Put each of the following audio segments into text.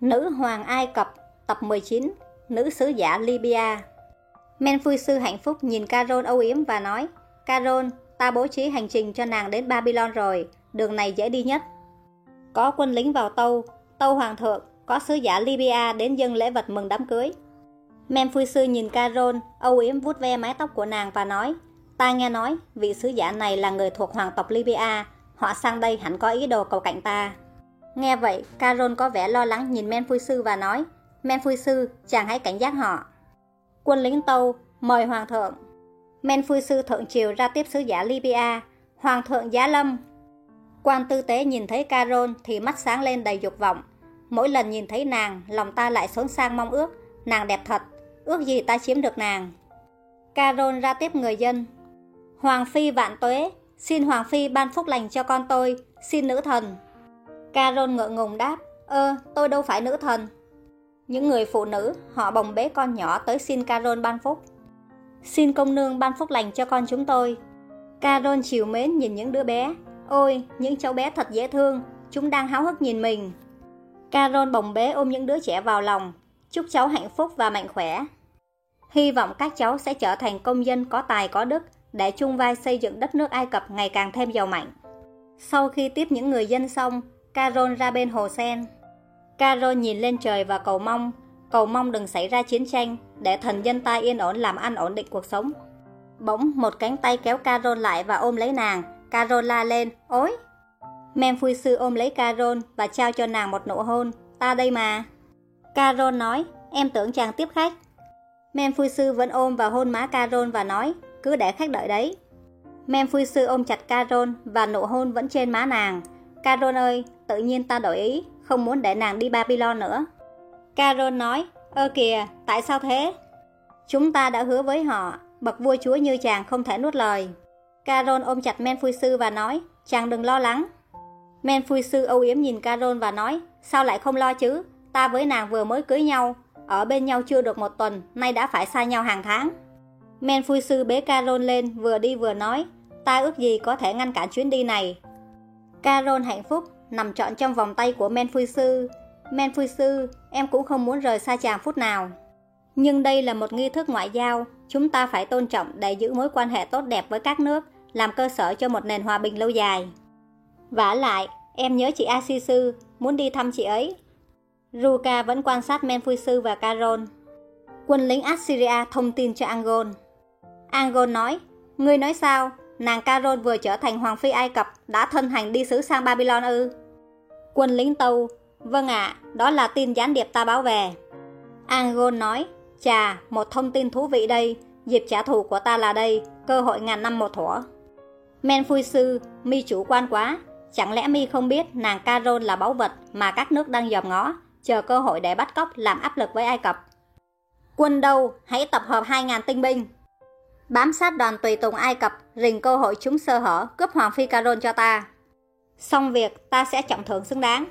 Nữ hoàng Ai Cập, Tập 19 Nữ sứ giả Libya. Men vui Sư hạnh phúc nhìn carol âu yếm và nói carol ta bố trí hành trình cho nàng đến Babylon rồi, Đường này dễ đi nhất. Có quân lính vào tâu Tâu hoàng thượng, Có sứ giả Libya đến dâng lễ vật mừng đám cưới. Men Phui Sư nhìn carol âu yếm vuốt ve mái tóc của nàng và nói, Ta nghe nói vị sứ giả này là người thuộc hoàng tộc Libya, Họ sang đây hẳn có ý đồ cầu cạnh ta. Nghe vậy, carol có vẻ lo lắng nhìn Men Phui Sư và nói Men Phui Sư, chàng hãy cảnh giác họ. Quân lính Tâu, mời Hoàng thượng. Men Phui Sư thượng triều ra tiếp sứ giả Libya. Hoàng thượng Giá Lâm. Quan tư tế nhìn thấy carol thì mắt sáng lên đầy dục vọng. Mỗi lần nhìn thấy nàng, lòng ta lại xốn sang mong ước. Nàng đẹp thật, ước gì ta chiếm được nàng. Carol ra tiếp người dân. Hoàng Phi vạn tuế Xin Hoàng Phi ban phúc lành cho con tôi Xin nữ thần. Caron ngượng ngùng đáp Ơ tôi đâu phải nữ thần. Những người phụ nữ họ bồng bế con nhỏ tới xin Caron ban phúc. Xin công nương ban phúc lành cho con chúng tôi. Caron chiều mến nhìn những đứa bé. Ôi những cháu bé thật dễ thương Chúng đang háo hức nhìn mình. Caron bồng bế ôm những đứa trẻ vào lòng. Chúc cháu hạnh phúc và mạnh khỏe. Hy vọng các cháu sẽ trở thành công dân có tài có đức để chung vai xây dựng đất nước Ai Cập ngày càng thêm giàu mạnh. Sau khi tiếp những người dân xong, Carol ra bên hồ sen. Carol nhìn lên trời và cầu mong, cầu mong đừng xảy ra chiến tranh để thần dân ta yên ổn làm ăn ổn định cuộc sống. Bỗng một cánh tay kéo Carol lại và ôm lấy nàng, Carol la lên, ối! Memphui sư ôm lấy Carol và trao cho nàng một nụ hôn, ta đây mà. Carol nói, em tưởng chàng tiếp khách. Memphui sư vẫn ôm và hôn má Carol và nói, cứ để khách đợi đấy. Memphui sư ôm chặt Carol và nụ hôn vẫn trên má nàng. Carol ơi, tự nhiên ta đổi ý, không muốn để nàng đi Babylon nữa. Caron nói, ơ kìa, tại sao thế? Chúng ta đã hứa với họ, bậc vua chúa như chàng không thể nuốt lời. Caron ôm chặt Menphui sư và nói, chàng đừng lo lắng. Menphui sư âu yếm nhìn Caron và nói, sao lại không lo chứ, ta với nàng vừa mới cưới nhau, ở bên nhau chưa được một tuần, nay đã phải xa nhau hàng tháng. Menphui sư bế Caron lên, vừa đi vừa nói, ta ước gì có thể ngăn cản chuyến đi này. Caron hạnh phúc, nằm trọn trong vòng tay của Menphui sư. Menphui sư, em cũng không muốn rời xa chàng phút nào. Nhưng đây là một nghi thức ngoại giao, chúng ta phải tôn trọng để giữ mối quan hệ tốt đẹp với các nước, làm cơ sở cho một nền hòa bình lâu dài. vả lại, em nhớ chị Asisu, muốn đi thăm chị ấy. Ruka vẫn quan sát Menphui sư và Caron. Quân lính Assyria thông tin cho Angon. Angon nói, ngươi nói sao? Nàng Caron vừa trở thành hoàng phi Ai Cập đã thân hành đi sứ sang Babylon ư? Quân lính Tâu, vâng ạ, đó là tin gián điệp ta báo về. Angon nói, chà, một thông tin thú vị đây, dịp trả thù của ta là đây, cơ hội ngàn năm một thủa. Men Phui Sư, mi chủ quan quá, chẳng lẽ mi không biết nàng Caron là báu vật mà các nước đang dòm ngó, chờ cơ hội để bắt cóc làm áp lực với Ai Cập. Quân đâu, hãy tập hợp 2.000 tinh binh. Bám sát đoàn tùy tùng Ai Cập, rình cơ hội chúng sơ hở, cướp Hoàng Phi Caron cho ta. Xong việc, ta sẽ trọng thưởng xứng đáng.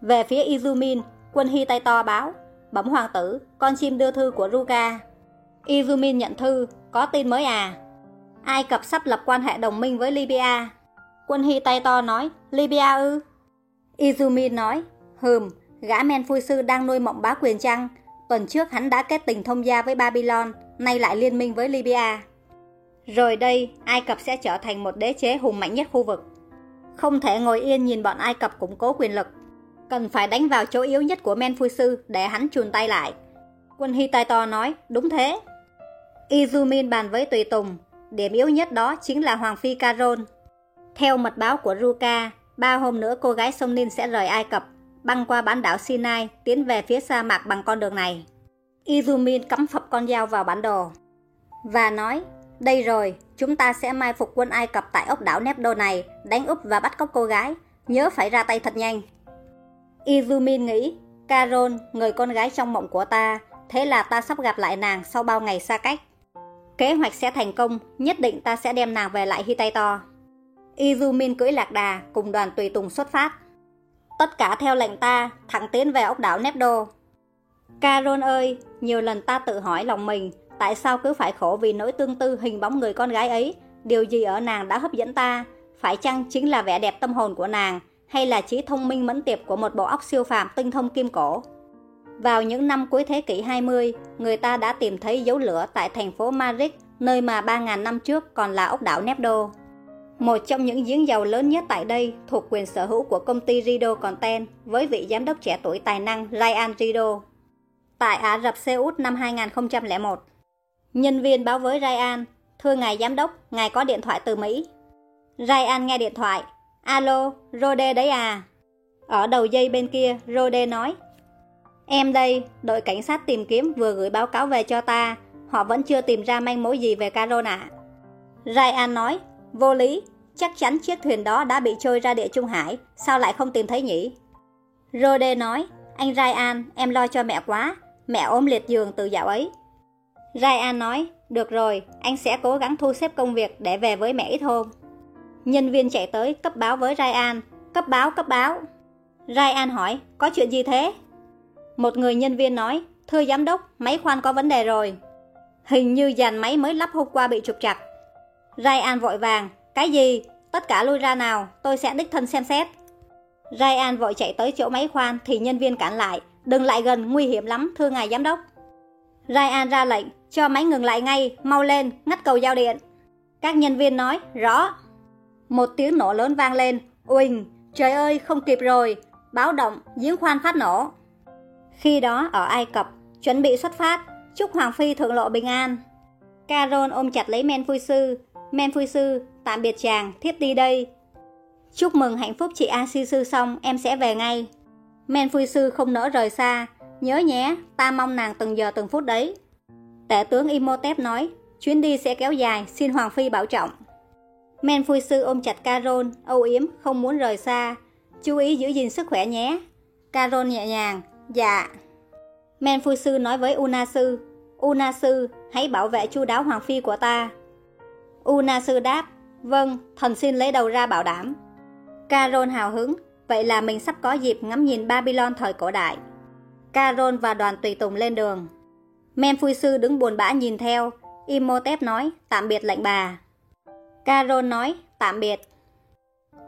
Về phía Izumin, quân Hy tay to báo, bẩm hoàng tử, con chim đưa thư của Ruga. Izumin nhận thư, có tin mới à? Ai Cập sắp lập quan hệ đồng minh với Libya. Quân Hy tay to nói, Libya ư? Izumin nói, hừm, gã men phui sư đang nuôi mộng bá quyền chăng? Tuần trước hắn đã kết tình thông gia với Babylon, nay lại liên minh với Libya. Rồi đây, Ai Cập sẽ trở thành một đế chế hùng mạnh nhất khu vực. Không thể ngồi yên nhìn bọn Ai Cập củng cố quyền lực. Cần phải đánh vào chỗ yếu nhất của Men Sư để hắn chùn tay lại. Quân Hittaito nói, đúng thế. Izumin bàn với Tùy Tùng, điểm yếu nhất đó chính là Hoàng Phi Caron. Theo mật báo của Ruka, ba hôm nữa cô gái sông Nin sẽ rời Ai Cập, băng qua bán đảo Sinai, tiến về phía sa mạc bằng con đường này. Izumin cắm phập con dao vào bản đồ và nói đây rồi, chúng ta sẽ mai phục quân Ai Cập tại ốc đảo Nepdo này, đánh úp và bắt cóc cô gái. Nhớ phải ra tay thật nhanh. Izumin nghĩ, Carol, người con gái trong mộng của ta, thế là ta sắp gặp lại nàng sau bao ngày xa cách. Kế hoạch sẽ thành công, nhất định ta sẽ đem nàng về lại Hitaito. Izumin cưỡi lạc đà cùng đoàn tùy tùng xuất phát. Tất cả theo lệnh ta, thẳng tiến về ốc đảo Nepdo. Carol ơi, nhiều lần ta tự hỏi lòng mình, tại sao cứ phải khổ vì nỗi tương tư hình bóng người con gái ấy, điều gì ở nàng đã hấp dẫn ta, phải chăng chính là vẻ đẹp tâm hồn của nàng, hay là trí thông minh mẫn tiệp của một bộ óc siêu phàm tinh thông kim cổ. Vào những năm cuối thế kỷ 20, người ta đã tìm thấy dấu lửa tại thành phố Madrid, nơi mà 3.000 năm trước còn là ốc đảo Nebdo. Một trong những giếng dầu lớn nhất tại đây thuộc quyền sở hữu của công ty Rido Content với vị giám đốc trẻ tuổi tài năng Ryan Rido. Tại Ả Rập Xê Út năm 2001, nhân viên báo với Ryan, thưa ngài giám đốc, ngài có điện thoại từ Mỹ. Ryan nghe điện thoại, alo, Rode đấy à? Ở đầu dây bên kia, Rode nói, Em đây, đội cảnh sát tìm kiếm vừa gửi báo cáo về cho ta, họ vẫn chưa tìm ra manh mối gì về Carol ạ. Ryan nói, vô lý, chắc chắn chiếc thuyền đó đã bị trôi ra địa Trung Hải, sao lại không tìm thấy nhỉ? Rode nói, anh Ryan, em lo cho mẹ quá, mẹ ốm liệt giường từ dạo ấy. Ryan nói, được rồi, anh sẽ cố gắng thu xếp công việc để về với mẹ ít hôm. Nhân viên chạy tới cấp báo với Ryan, cấp báo, cấp báo. Ryan hỏi, có chuyện gì thế? Một người nhân viên nói, thưa giám đốc, máy khoan có vấn đề rồi. Hình như dàn máy mới lắp hôm qua bị trục chặt. Ryan vội vàng, cái gì? Tất cả lui ra nào, tôi sẽ đích thân xem xét. Ryan vội chạy tới chỗ máy khoan thì nhân viên cản lại, đừng lại gần, nguy hiểm lắm, thưa ngài giám đốc. Ryan ra lệnh, cho máy ngừng lại ngay, mau lên, ngắt cầu giao điện. Các nhân viên nói, rõ. Một tiếng nổ lớn vang lên, uỳnh, trời ơi, không kịp rồi, báo động, giếng khoan phát nổ. Khi đó ở Ai Cập, chuẩn bị xuất phát, chúc Hoàng Phi thượng lộ bình an. Caron ôm chặt lấy Men Phui Sư, Men Phui Sư, tạm biệt chàng, thiết đi đây. Chúc mừng hạnh phúc chị A Si Sư xong, em sẽ về ngay. Men Phui Sư không nỡ rời xa, nhớ nhé, ta mong nàng từng giờ từng phút đấy. Tể tướng Imhotep nói, chuyến đi sẽ kéo dài, xin Hoàng Phi bảo trọng. Men Phui Sư ôm chặt Caron, âu yếm, không muốn rời xa. Chú ý giữ gìn sức khỏe nhé. Caron nhẹ nhàng, Dạ. Men Phu Sư nói với Una Sư, Una Sư, hãy bảo vệ chu đáo hoàng phi của ta. Una Sư đáp, vâng, thần xin lấy đầu ra bảo đảm. Caron hào hứng, vậy là mình sắp có dịp ngắm nhìn Babylon thời cổ đại. Caron và đoàn tùy tùng lên đường. Men Phu Sư đứng buồn bã nhìn theo, Imhotep nói, tạm biệt lệnh bà. Caron nói, tạm biệt.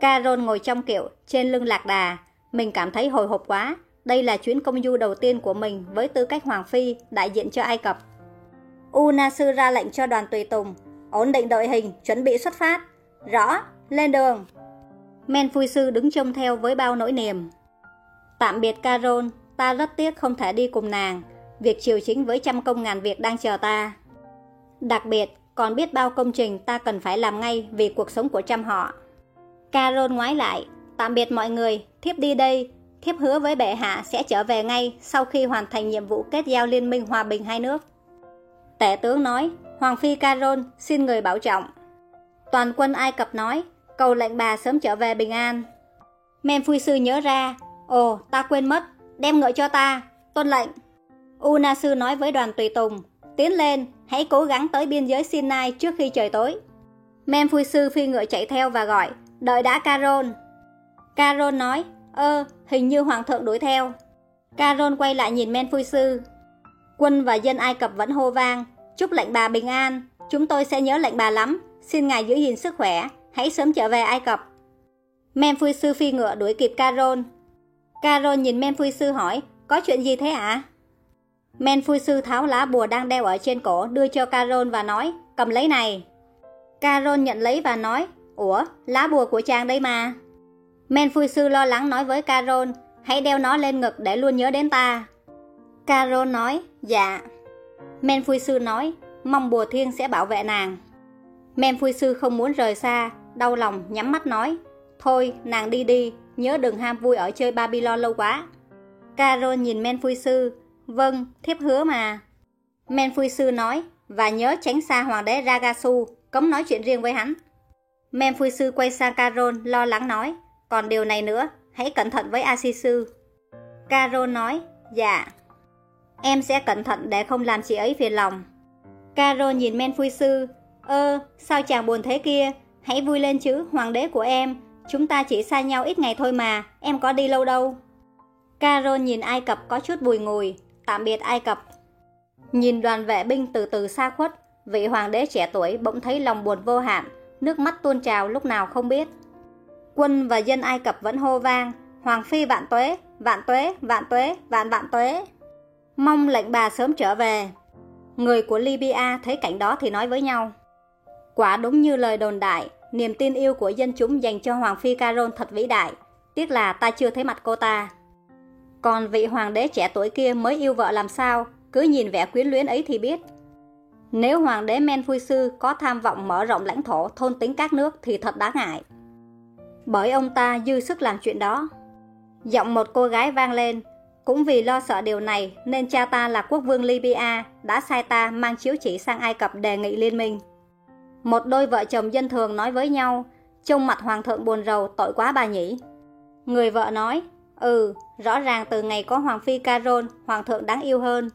Caron ngồi trong kiệu, trên lưng lạc đà, mình cảm thấy hồi hộp quá, đây là chuyến công du đầu tiên của mình với tư cách Hoàng Phi, đại diện cho Ai Cập. Unasu ra lệnh cho đoàn tùy tùng, ổn định đội hình, chuẩn bị xuất phát. Rõ, lên đường. Men Phui Sư đứng trông theo với bao nỗi niềm. Tạm biệt Carol, ta rất tiếc không thể đi cùng nàng. Việc chiều chính với trăm công ngàn việc đang chờ ta. Đặc biệt, còn biết bao công trình ta cần phải làm ngay vì cuộc sống của trăm họ. Carol ngoái lại, tạm biệt mọi người, thiếp đi đây, thiếp hứa với bệ hạ sẽ trở về ngay sau khi hoàn thành nhiệm vụ kết giao liên minh hòa bình hai nước. Tể tướng nói, Hoàng Phi carol xin người bảo trọng. Toàn quân Ai Cập nói, cầu lệnh bà sớm trở về bình an. Men Sư nhớ ra, ồ, ta quên mất, đem ngựa cho ta, tuân lệnh. Una Sư nói với đoàn tùy tùng, tiến lên, hãy cố gắng tới biên giới Sinai trước khi trời tối. Men Sư phi ngựa chạy theo và gọi, đợi đã Caron. Caron nói, Ơ, hình như hoàng thượng đuổi theo. Caron quay lại nhìn Men Sư. Quân và dân Ai Cập vẫn hô vang, chúc lệnh bà bình an, chúng tôi sẽ nhớ lệnh bà lắm, xin ngài giữ gìn sức khỏe, hãy sớm trở về Ai Cập. Men Sư phi ngựa đuổi kịp Caron. Caron nhìn Men Phui Sư hỏi, có chuyện gì thế ạ? À? Men Phui Sư tháo lá bùa đang đeo ở trên cổ đưa cho Caron và nói, cầm lấy này. Caron nhận lấy và nói, ủa, lá bùa của chàng đây mà. Men Phui Sư lo lắng nói với Carol, hãy đeo nó lên ngực để luôn nhớ đến ta. Carol nói, dạ. Men Phui Sư nói, mong bùa thiên sẽ bảo vệ nàng. Men Phui Sư không muốn rời xa, đau lòng nhắm mắt nói, thôi nàng đi đi, nhớ đừng ham vui ở chơi Babylon lâu quá. Carol nhìn Men Phui Sư, vâng, thiếp hứa mà. Men Phui Sư nói, và nhớ tránh xa hoàng đế Ragasu, cấm nói chuyện riêng với hắn. Men Phui Sư quay sang Carol lo lắng nói, còn điều này nữa, hãy cẩn thận với Asisu. carol nói, dạ. Em sẽ cẩn thận để không làm chị ấy phiền lòng. carol nhìn Men Phui Sư, ơ, sao chàng buồn thế kia, hãy vui lên chứ, hoàng đế của em, chúng ta chỉ xa nhau ít ngày thôi mà, em có đi lâu đâu. Carol nhìn Ai Cập có chút bùi ngùi, tạm biệt Ai Cập. Nhìn đoàn vệ binh từ từ xa khuất, vị hoàng đế trẻ tuổi bỗng thấy lòng buồn vô hạn, nước mắt tuôn trào lúc nào không biết. Quân và dân Ai Cập vẫn hô vang, Hoàng Phi vạn tuế, vạn tuế, vạn tuế, vạn vạn tuế. Mong lệnh bà sớm trở về. Người của Libya thấy cảnh đó thì nói với nhau. Quả đúng như lời đồn đại, niềm tin yêu của dân chúng dành cho Hoàng Phi Caron thật vĩ đại. Tiếc là ta chưa thấy mặt cô ta. Còn vị hoàng đế trẻ tuổi kia mới yêu vợ làm sao, cứ nhìn vẻ quyến luyến ấy thì biết. Nếu hoàng đế Men Phui Sư có tham vọng mở rộng lãnh thổ thôn tính các nước thì thật đáng ngại. Bởi ông ta dư sức làm chuyện đó. Giọng một cô gái vang lên, cũng vì lo sợ điều này nên cha ta là quốc vương Libya đã sai ta mang chiếu chỉ sang Ai Cập đề nghị liên minh. Một đôi vợ chồng dân thường nói với nhau, trông mặt hoàng thượng buồn rầu tội quá bà nhỉ. Người vợ nói, ừ, rõ ràng từ ngày có hoàng phi Caron, hoàng thượng đáng yêu hơn.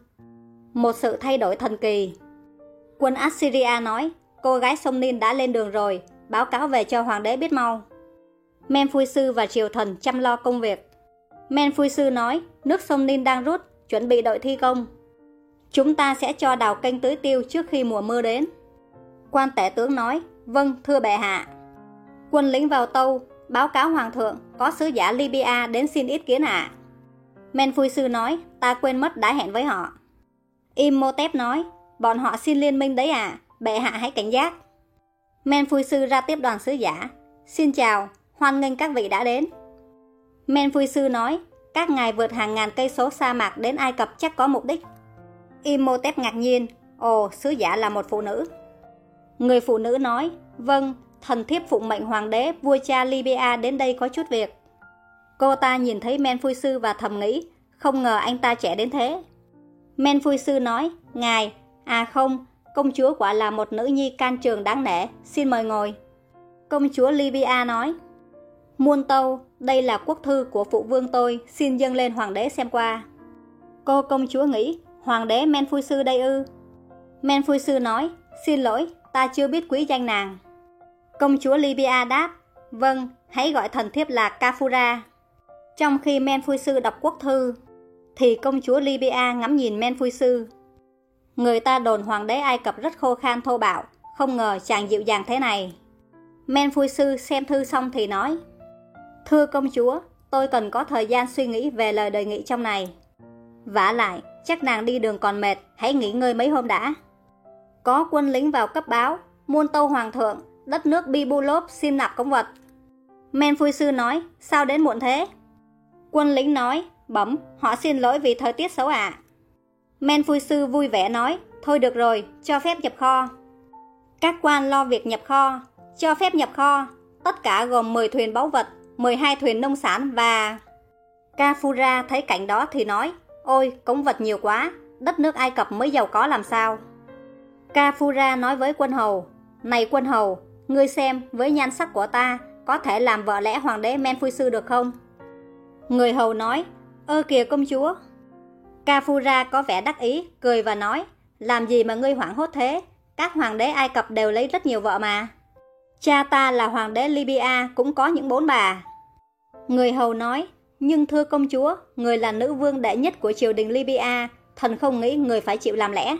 Một sự thay đổi thần kỳ. Quân Assyria nói, cô gái sông Nin đã lên đường rồi, báo cáo về cho hoàng đế biết mau. Men Phui Sư và triều thần chăm lo công việc. Men Phui Sư nói, nước sông Nin đang rút, chuẩn bị đội thi công. Chúng ta sẽ cho đào kênh tưới tiêu trước khi mùa mưa đến. Quan tể tướng nói, vâng, thưa bệ hạ. Quân lính vào tâu, báo cáo hoàng thượng, có sứ giả Libya đến xin ý kiến ạ. À. Men Phui Sư nói, ta quên mất đã hẹn với họ. Imhotep nói, bọn họ xin liên minh đấy à, bệ hạ hãy cảnh giác. Men Phui Sư ra tiếp đoàn sứ giả. Xin chào, hoan nghênh các vị đã đến. Men Phui Sư nói, các ngài vượt hàng ngàn cây số sa mạc đến Ai Cập chắc có mục đích. Imhotep ngạc nhiên, ồ, sứ giả là một phụ nữ. Người phụ nữ nói, vâng, thần thiếp phụng mệnh hoàng đế vua cha Libya đến đây có chút việc. Cô ta nhìn thấy Men Phui Sư và thầm nghĩ, không ngờ anh ta trẻ đến thế. Men Phui Sư nói, ngài, à không, công chúa quả là một nữ nhi can trường đáng nể, xin mời ngồi. Công chúa Libya nói, Muôn tâu, đây là quốc thư của phụ vương tôi, xin dâng lên hoàng đế xem qua. Cô công chúa nghĩ, hoàng đế Men Phui Sư đây ư. Men Phui Sư nói, xin lỗi, ta chưa biết quý danh nàng. Công chúa Libya đáp, vâng, hãy gọi thần thiếp là Kafura. Trong khi Men Phui Sư đọc quốc thư, thì công chúa Libya ngắm nhìn Men Phui Sư. Người ta đồn hoàng đế Ai Cập rất khô khan thô bạo, không ngờ chàng dịu dàng thế này. Men Phui Sư xem thư xong thì nói, Thưa công chúa, tôi cần có thời gian suy nghĩ về lời đề nghị trong này. vả lại, chắc nàng đi đường còn mệt, hãy nghỉ ngơi mấy hôm đã. Có quân lính vào cấp báo, muôn tâu hoàng thượng, đất nước Bibulop xin nạp công vật. Men Phui Sư nói, sao đến muộn thế? Quân lính nói, bẩm, họ xin lỗi vì thời tiết xấu ạ. À. Men Phui Sư vui vẻ nói, thôi được rồi, cho phép nhập kho. Các quan lo việc nhập kho, cho phép nhập kho, tất cả gồm 10 thuyền báu vật, 12 thuyền nông sản và... Kafura thấy cảnh đó thì nói, ôi, cống vật nhiều quá, đất nước Ai Cập mới giàu có làm sao. Kafura nói với quân hầu, này quân hầu, ngươi xem với nhan sắc của ta có thể làm vợ lẽ hoàng đế Men Sư được không? Người hầu nói, ơ kìa công chúa. Kafura có vẻ đắc ý, cười và nói, làm gì mà ngươi hoảng hốt thế, các hoàng đế Ai Cập đều lấy rất nhiều vợ mà. Cha ta là hoàng đế Libya cũng có những bốn bà. Người hầu nói, nhưng thưa công chúa, người là nữ vương đệ nhất của triều đình Libya, thần không nghĩ người phải chịu làm lẽ.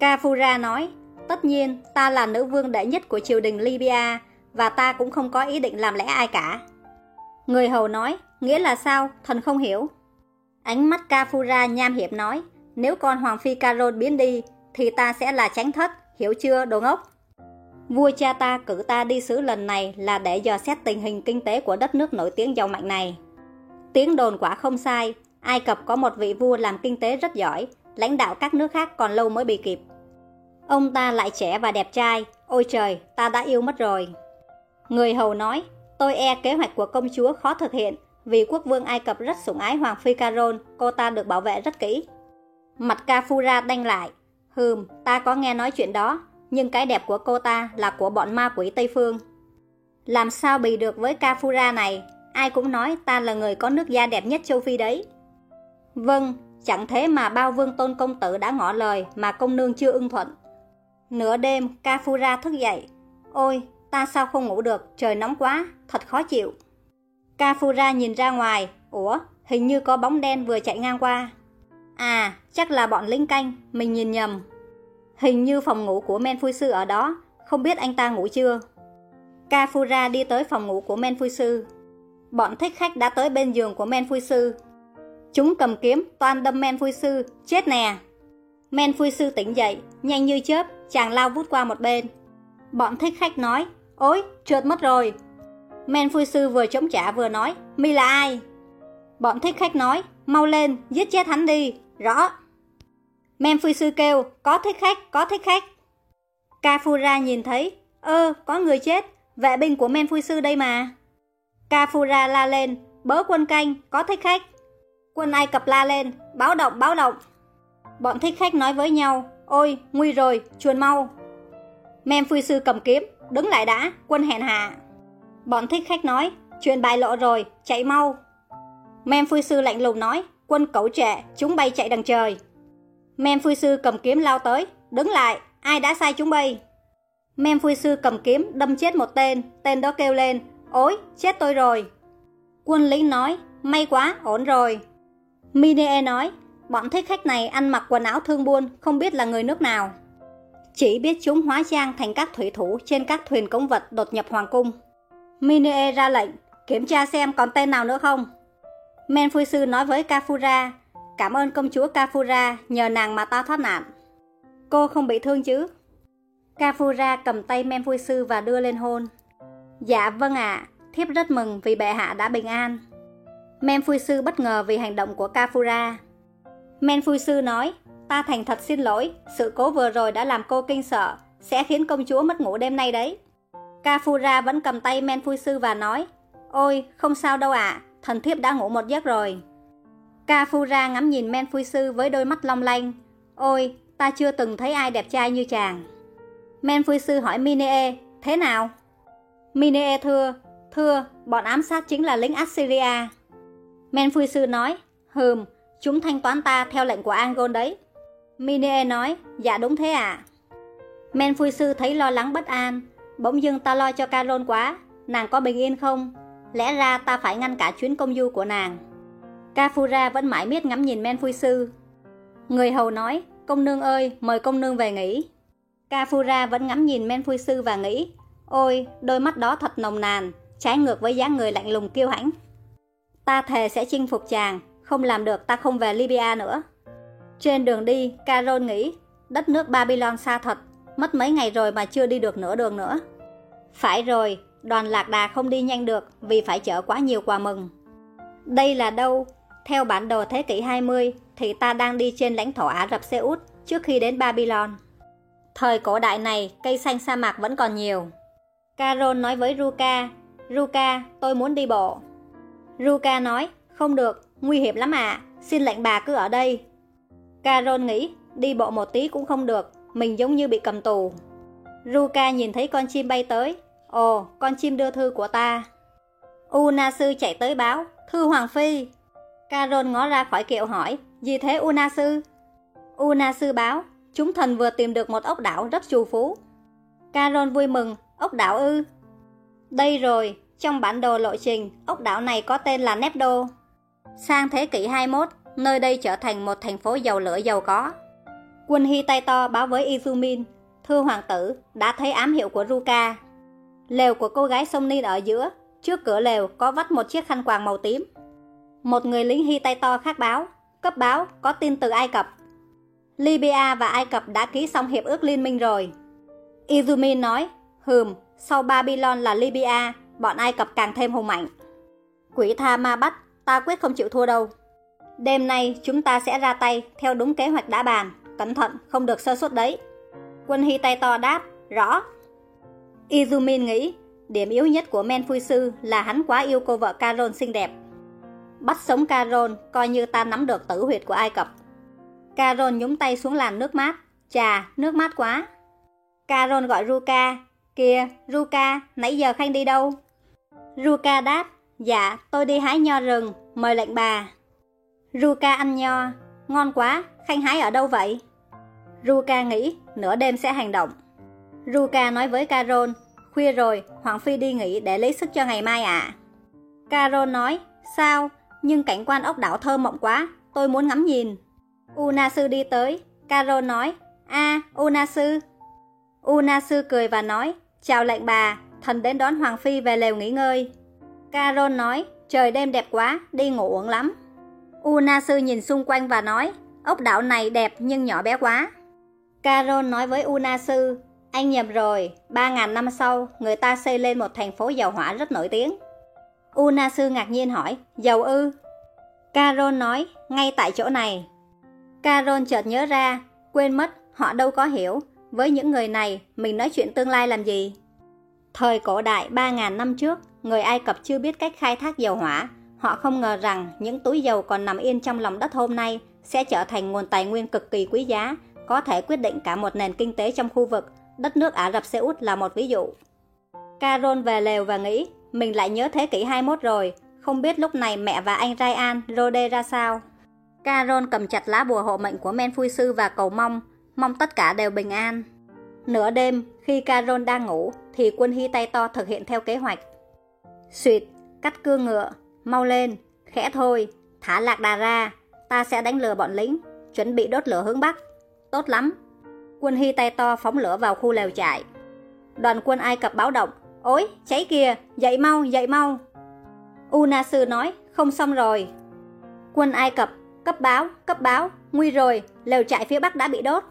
Kafura nói, tất nhiên ta là nữ vương đệ nhất của triều đình Libya và ta cũng không có ý định làm lẽ ai cả. Người hầu nói, nghĩa là sao, thần không hiểu. Ánh mắt Kafura nham hiểm nói, nếu con Hoàng Phi Caron biến đi, thì ta sẽ là tránh thất, hiểu chưa, đồ ngốc? Vua cha ta cử ta đi sứ lần này là để dò xét tình hình kinh tế của đất nước nổi tiếng giàu mạnh này. Tiếng đồn quả không sai, Ai Cập có một vị vua làm kinh tế rất giỏi, lãnh đạo các nước khác còn lâu mới bị kịp. Ông ta lại trẻ và đẹp trai, ôi trời, ta đã yêu mất rồi. Người hầu nói, tôi e kế hoạch của công chúa khó thực hiện, vì quốc vương Ai Cập rất sủng ái Hoàng Phi Caron, cô ta được bảo vệ rất kỹ. Mặt Kafura đanh lại, hừm, ta có nghe nói chuyện đó, nhưng cái đẹp của cô ta là của bọn ma quỷ Tây Phương. Làm sao bị được với Kafura này, ai cũng nói ta là người có nước da đẹp nhất châu Phi đấy. Vâng, chẳng thế mà bao vương tôn công tử đã ngỏ lời mà công nương chưa ưng thuận. Nửa đêm, Kafura thức dậy. Ôi, ta sao không ngủ được, trời nóng quá, thật khó chịu. Kafura nhìn ra ngoài, ủa, hình như có bóng đen vừa chạy ngang qua. À, chắc là bọn lính canh, mình nhìn nhầm. Hình như phòng ngủ của men phui sư ở đó, không biết anh ta ngủ chưa. Kafura đi tới phòng ngủ của Men Sư. Bọn thích khách đã tới bên giường của Men Sư. Chúng cầm kiếm, toàn đâm Men Sư, chết nè. Men Sư tỉnh dậy, nhanh như chớp, chàng lao vút qua một bên. Bọn thích khách nói, ôi, trượt mất rồi. Men Phu Sư vừa chống trả vừa nói, mi là ai? Bọn thích khách nói, mau lên, giết chết hắn đi, rõ. Men Phu Sư kêu, có thích khách, có thích khách. Kafura nhìn thấy, ơ, có người chết, vệ binh của Men Phu Sư đây mà. Kafura la lên, bớ quân canh, có thích khách. Quân Ai Cập la lên, báo động, báo động. Bọn thích khách nói với nhau, ôi, nguy rồi, chuồn mau. Men Sư cầm kiếm, đứng lại đã, quân hẹn hạ. Bọn thích khách nói, chuyện bài lộ rồi, chạy mau. Men Sư lạnh lùng nói, quân cẩu trẻ, chúng bay chạy đằng trời. Men Sư cầm kiếm lao tới, đứng lại, ai đã sai chúng bay? Men Sư cầm kiếm đâm chết một tên, tên đó kêu lên, ôi, chết tôi rồi. Quân lính nói, may quá, ổn rồi. Minie nói, bọn thích khách này ăn mặc quần áo thương buôn, không biết là người nước nào. Chỉ biết chúng hóa trang thành các thủy thủ trên các thuyền cống vật đột nhập hoàng cung. Minie ra lệnh, kiểm tra xem còn tên nào nữa không. Men phu Sư nói với Kafura, cảm ơn công chúa Kafura, nhờ nàng mà ta thoát nạn. Cô không bị thương chứ? Kafura cầm tay Men phu Sư và đưa lên hôn. Dạ vâng ạ, thiếp rất mừng vì bệ hạ đã bình an. Men phu Sư bất ngờ vì hành động của Kafura. Men Phu Sư nói, ta thành thật xin lỗi, sự cố vừa rồi đã làm cô kinh sợ, sẽ khiến công chúa mất ngủ đêm nay đấy. Kafura vẫn cầm tay Men Phu Sư và nói, ôi, không sao đâu ạ, thần thiếp đã ngủ một giấc rồi. Kafura ngắm nhìn Men Phu Sư với đôi mắt long lanh, ôi, ta chưa từng thấy ai đẹp trai như chàng. Men Phu Sư hỏi Minee, thế nào? Minee thưa, thưa, bọn ám sát chính là lính Assyria. Men Phu Sư nói, hừm, chúng thanh toán ta theo lệnh của Angol đấy. Minie nói, dạ đúng thế ạ. À? Men Phui Sư thấy lo lắng bất an, bỗng dưng ta lo cho Carol quá, nàng có bình yên không? Lẽ ra ta phải ngăn cả chuyến công du của nàng. Kafura vẫn mãi miết ngắm nhìn Men Phui Sư. Người hầu nói, công nương ơi, mời công nương về nghỉ. Kafura vẫn ngắm nhìn Men Phui Sư và nghĩ, ôi, đôi mắt đó thật nồng nàn, trái ngược với dáng người lạnh lùng kiêu hãnh. Ta thề sẽ chinh phục chàng, không làm được ta không về Libya nữa. Trên đường đi, Carol nghĩ, đất nước Babylon xa thật, mất mấy ngày rồi mà chưa đi được nửa đường nữa. Phải rồi, đoàn lạc đà không đi nhanh được vì phải chở quá nhiều quà mừng. Đây là đâu? Theo bản đồ thế kỷ 20 thì ta đang đi trên lãnh thổ Ả Rập Xê Út trước khi đến Babylon. Thời cổ đại này, cây xanh sa mạc vẫn còn nhiều. Carol nói với Ruka, Ruka, tôi muốn đi bộ. Ruka nói, không được, nguy hiểm lắm ạ, xin lệnh bà cứ ở đây. Carol nghĩ, đi bộ một tí cũng không được, mình giống như bị cầm tù. Ruka nhìn thấy con chim bay tới, ồ, con chim đưa thư của ta. Unasu chạy tới báo, thư Hoàng Phi. Carol ngó ra khỏi kiệu hỏi, gì thế Unasu? Unasu báo, chúng thần vừa tìm được một ốc đảo rất trù phú. Carol vui mừng, ốc đảo ư. Đây rồi, trong bản đồ lộ trình, ốc đảo này có tên là Nepdo. Sang thế kỷ 21, nơi đây trở thành một thành phố dầu lửa giàu có. Quân Hy tay to báo với Izumin, thưa hoàng tử, đã thấy ám hiệu của Ruka. Lều của cô gái sông Nin ở giữa, trước cửa lều có vắt một chiếc khăn quàng màu tím. Một người lính Hy tay to khác báo, cấp báo có tin từ Ai Cập. Libya và Ai Cập đã ký xong hiệp ước liên minh rồi. Izumin nói, hừm, sau Babylon là Libya, bọn Ai Cập càng thêm hùng mạnh. Quỷ tha ma bắt, ta quyết không chịu thua đâu. Đêm nay chúng ta sẽ ra tay theo đúng kế hoạch đã bàn, cẩn thận, không được sơ suất đấy. Quân Hy tay to đáp, rõ. Izumin nghĩ, điểm yếu nhất của Men Phui Sư là hắn quá yêu cô vợ Caron xinh đẹp. Bắt sống Caron coi như ta nắm được tử huyệt của Ai Cập. Caron nhúng tay xuống làn nước mát, chà, nước mát quá. Caron gọi Ruka, kìa, Ruka, nãy giờ Khanh đi đâu? Ruka đáp, dạ, tôi đi hái nho rừng, mời lệnh bà. Ruka ăn nho, ngon quá, Khanh hái ở đâu vậy? Ruka nghĩ, nửa đêm sẽ hành động. Ruka nói với Carol, khuya rồi, Hoàng Phi đi nghỉ để lấy sức cho ngày mai ạ. À. Carol nói, sao, nhưng cảnh quan ốc đảo thơ mộng quá, tôi muốn ngắm nhìn. Unasu đi tới, Carol nói, a Unasu. Unasu cười và nói, chào lệnh bà, thần đến đón Hoàng Phi về lều nghỉ ngơi. Caron nói, trời đêm đẹp quá, đi ngủ uống lắm. Una sư nhìn xung quanh và nói, ốc đảo này đẹp nhưng nhỏ bé quá. Carol nói với Una sư: anh nhầm rồi, 3.000 năm sau, người ta xây lên một thành phố dầu hỏa rất nổi tiếng. Una sư ngạc nhiên hỏi, dầu ư? Carol nói, ngay tại chỗ này. Carol chợt nhớ ra, quên mất, họ đâu có hiểu. Với những người này, mình nói chuyện tương lai làm gì? Thời cổ đại 3.000 năm trước, người Ai Cập chưa biết cách khai thác dầu hỏa. Họ không ngờ rằng những túi dầu còn nằm yên trong lòng đất hôm nay sẽ trở thành nguồn tài nguyên cực kỳ quý giá, có thể quyết định cả một nền kinh tế trong khu vực. Đất nước Ả Rập Xê Út là một ví dụ. Caron về lều và nghĩ, mình lại nhớ thế kỷ 21 rồi, không biết lúc này mẹ và anh Ryan Rode ra sao. Caron cầm chặt lá bùa hộ mệnh của Men Phui Sư và cầu mong, mong tất cả đều bình an. Nửa đêm, khi Caron đang ngủ, thì quân Hy tay to thực hiện theo kế hoạch. Xuyệt, cắt cưa ngựa, mau lên, khẽ thôi, thả lạc đà ra, ta sẽ đánh lừa bọn lính, chuẩn bị đốt lửa hướng Bắc. Tốt lắm. Quân Hy tay to phóng lửa vào khu lều trại. Đoàn quân Ai Cập báo động, ối cháy kìa, dậy mau, dậy mau. Unasu nói, không xong rồi. Quân Ai Cập, cấp báo, cấp báo, nguy rồi, lều trại phía Bắc đã bị đốt.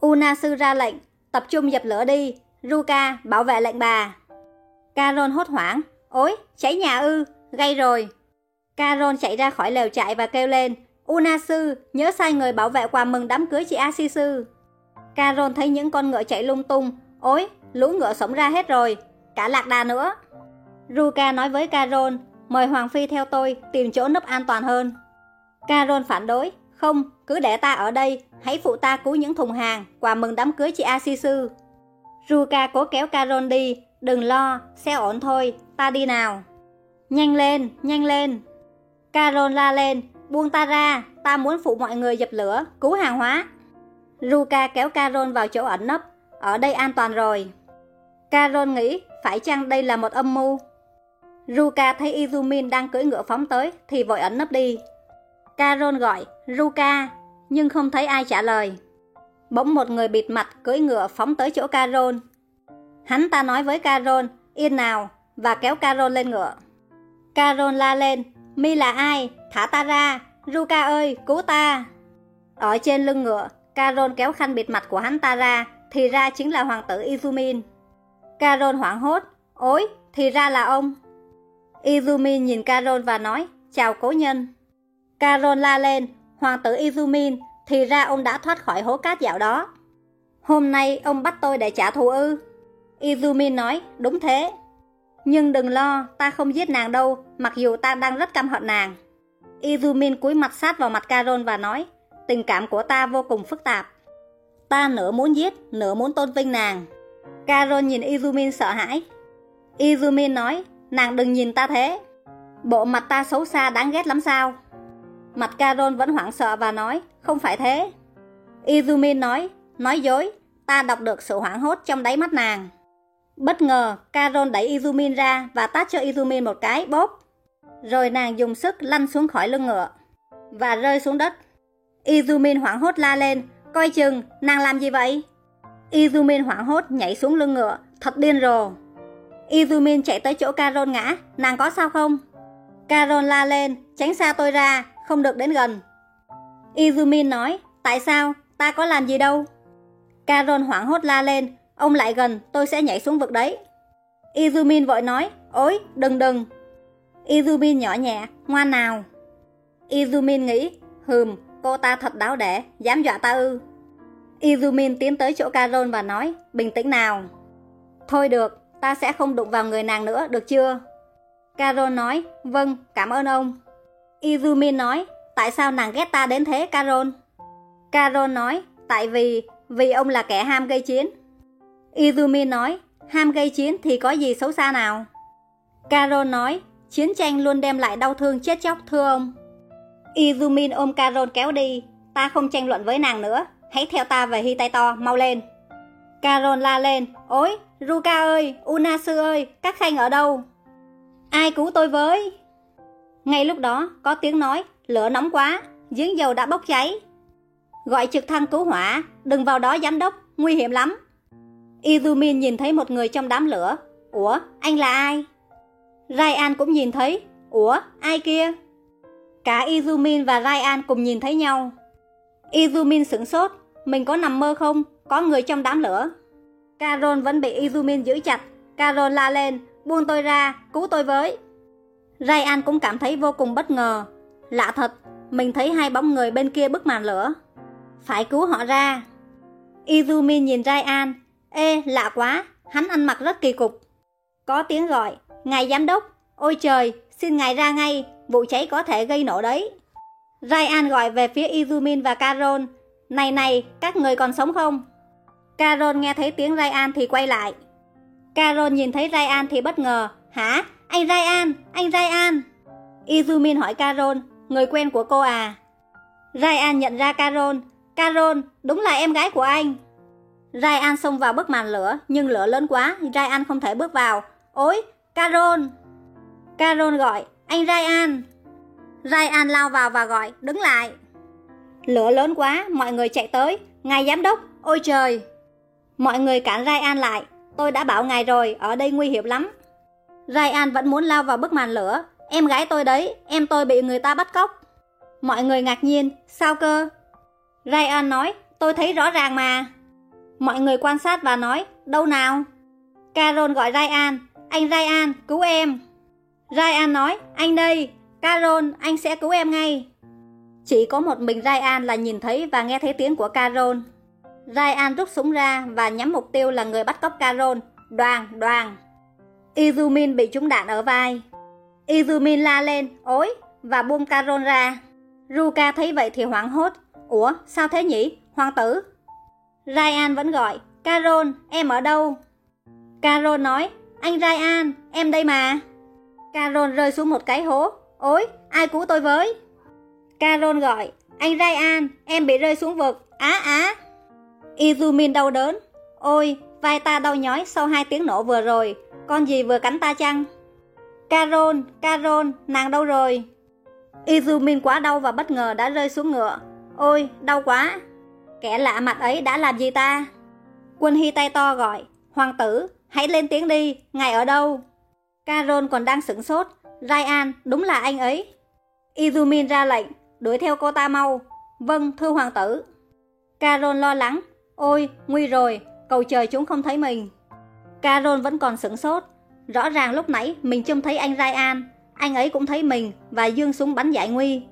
Unasu ra lệnh, tập trung dập lửa đi, Ruka bảo vệ lệnh bà. Caron hốt hoảng, ôi, cháy nhà ư, gây rồi. Caron chạy ra khỏi lều trại và kêu lên, Unasu, nhớ sai người bảo vệ quà mừng đám cưới chị Asisu. Caron thấy những con ngựa chạy lung tung, ôi, lũ ngựa sống ra hết rồi, cả lạc đà nữa. Ruka nói với Caron, mời Hoàng Phi theo tôi, tìm chỗ nấp an toàn hơn. Caron phản đối, không, cứ để ta ở đây, hãy phụ ta cứu những thùng hàng, quà mừng đám cưới chị Asisu. Ruka cố kéo Caron đi, đừng lo, xe ổn thôi, ta đi nào. Nhanh lên, nhanh lên. carol la lên, buông ta ra, ta muốn phụ mọi người dập lửa, cứu hàng hóa. Ruka kéo carol vào chỗ ẩn nấp, ở đây an toàn rồi. carol nghĩ, phải chăng đây là một âm mưu? Ruka thấy Izumin đang cưỡi ngựa phóng tới thì vội ẩn nấp đi. carol gọi, Ruka, nhưng không thấy ai trả lời. Bỗng một người bịt mặt cưỡi ngựa phóng tới chỗ carol. Hắn ta nói với carol yên nào, và kéo carol lên ngựa. carol la lên, mi là ai, thả ta ra, Ruka ơi, cứu ta. Ở trên lưng ngựa, carol kéo khăn bịt mặt của hắn ta ra, thì ra chính là hoàng tử Izumin. carol hoảng hốt, ôi, thì ra là ông. Izumin nhìn carol và nói, chào cố nhân. carol la lên, hoàng tử Izumin, thì ra ông đã thoát khỏi hố cát dạo đó. Hôm nay ông bắt tôi để trả thù ư. Izumi nói, đúng thế. Nhưng đừng lo, ta không giết nàng đâu, mặc dù ta đang rất căm hận nàng. Izumin cúi mặt sát vào mặt Carol và nói, tình cảm của ta vô cùng phức tạp. Ta nửa muốn giết, nửa muốn tôn vinh nàng. Carol nhìn Izumin sợ hãi. Izumin nói, nàng đừng nhìn ta thế. Bộ mặt ta xấu xa đáng ghét lắm sao? Mặt Carol vẫn hoảng sợ và nói, không phải thế. Izumin nói, nói dối, ta đọc được sự hoảng hốt trong đáy mắt nàng. Bất ngờ, Caron đẩy Izumin ra và tát cho Izumin một cái bóp. Rồi nàng dùng sức lăn xuống khỏi lưng ngựa và rơi xuống đất. Izumin hoảng hốt la lên, coi chừng, nàng làm gì vậy? Izumin hoảng hốt nhảy xuống lưng ngựa, thật điên rồ. Izumin chạy tới chỗ Caron ngã, nàng có sao không? Caron la lên, tránh xa tôi ra, không được đến gần. Izumin nói, tại sao, ta có làm gì đâu. Caron hoảng hốt la lên, ông lại gần, tôi sẽ nhảy xuống vực đấy. Izumin vội nói, ối đừng đừng. Izumin nhỏ nhẹ, ngoan nào. Izumin nghĩ, hừm, cô ta thật đáo đẻ, dám dọa ta ư. Izumin tiến tới chỗ carol và nói, bình tĩnh nào. Thôi được, ta sẽ không đụng vào người nàng nữa, được chưa? carol nói, vâng, cảm ơn ông. Izumin nói, tại sao nàng ghét ta đến thế, carol carol nói, tại vì, vì ông là kẻ ham gây chiến. Izumi nói, ham gây chiến thì có gì xấu xa nào? Carol nói, chiến tranh luôn đem lại đau thương chết chóc thưa ông. Izumin ôm Caron kéo đi, ta không tranh luận với nàng nữa, hãy theo ta về Hi mau lên. Caron la lên, ôi, Ruka ơi, Unasu ơi, các khanh ở đâu? Ai cứu tôi với? Ngay lúc đó, có tiếng nói, lửa nóng quá, giếng dầu đã bốc cháy. Gọi trực thăng cứu hỏa, đừng vào đó giám đốc, nguy hiểm lắm. Izumin nhìn thấy một người trong đám lửa. Ủa, anh là ai? Ryan cũng nhìn thấy. Ủa, ai kia? Cả Izumin và Ryan cùng nhìn thấy nhau. Izumin sửng sốt. Mình có nằm mơ không? Có người trong đám lửa. Carol vẫn bị Izumin giữ chặt. Carol la lên. Buông tôi ra, cứu tôi với. Ryan cũng cảm thấy vô cùng bất ngờ. Lạ thật, mình thấy hai bóng người bên kia bức màn lửa. Phải cứu họ ra. Izumin nhìn Ryan. Ê, lạ quá, hắn ăn mặc rất kỳ cục. Có tiếng gọi, ngài giám đốc, ôi trời, xin ngài ra ngay, vụ cháy có thể gây nổ đấy. Ryan gọi về phía Izumin và Carol, này này, các người còn sống không? Carol nghe thấy tiếng Ryan thì quay lại. Carol nhìn thấy Ryan thì bất ngờ, hả? Anh Ryan, anh Ryan. Izumin hỏi Carol, người quen của cô à? Ryan nhận ra Carol, Carol, đúng là em gái của anh. Ryan xông vào bức màn lửa, nhưng lửa lớn quá, Ryan không thể bước vào. Ôi, Carol! Carol gọi, anh Ryan! Ryan lao vào và gọi, đứng lại. Lửa lớn quá, mọi người chạy tới. Ngài giám đốc, ôi trời! Mọi người cản Ryan lại. Tôi đã bảo ngài rồi, ở đây nguy hiểm lắm. Ryan vẫn muốn lao vào bức màn lửa. Em gái tôi đấy, em tôi bị người ta bắt cóc. Mọi người ngạc nhiên, sao cơ? Ryan nói, tôi thấy rõ ràng mà. Mọi người quan sát và nói, đâu nào? Carol gọi Ryan, anh Ryan, cứu em. Ryan nói, anh đây, Carol, anh sẽ cứu em ngay. Chỉ có một mình Ryan là nhìn thấy và nghe thấy tiếng của Carol. Ryan rút súng ra và nhắm mục tiêu là người bắt cóc Carol. Đoàn, đoàn. Izumin bị trúng đạn ở vai. Izumin la lên, ối, và buông Carol ra. Ruka thấy vậy thì hoảng hốt. Ủa, sao thế nhỉ? Hoàng tử. Ryan vẫn gọi, Carol, em ở đâu? Carol nói, anh Ryan, em đây mà. Carol rơi xuống một cái hố. Ôi, ai cứu tôi với? Carol gọi, anh Ryan, em bị rơi xuống vực. Á á. Izumin đau đớn. Ôi, vai ta đau nhói sau hai tiếng nổ vừa rồi. Con gì vừa cắn ta chăng? Carol, Carol, nàng đâu rồi? Izumin quá đau và bất ngờ đã rơi xuống ngựa. Ôi, đau quá. Kẻ lạ mặt ấy đã làm gì ta? Quân Hy tay to gọi. Hoàng tử, hãy lên tiếng đi, ngài ở đâu? Carol còn đang sửng sốt. Ryan, đúng là anh ấy. Izumin ra lệnh, đuổi theo cô ta mau. Vâng, thưa hoàng tử. Carol lo lắng. Ôi, nguy rồi, cầu trời chúng không thấy mình. Carol vẫn còn sửng sốt. Rõ ràng lúc nãy mình trông thấy anh Ryan. Anh ấy cũng thấy mình và dương súng bắn giải nguy.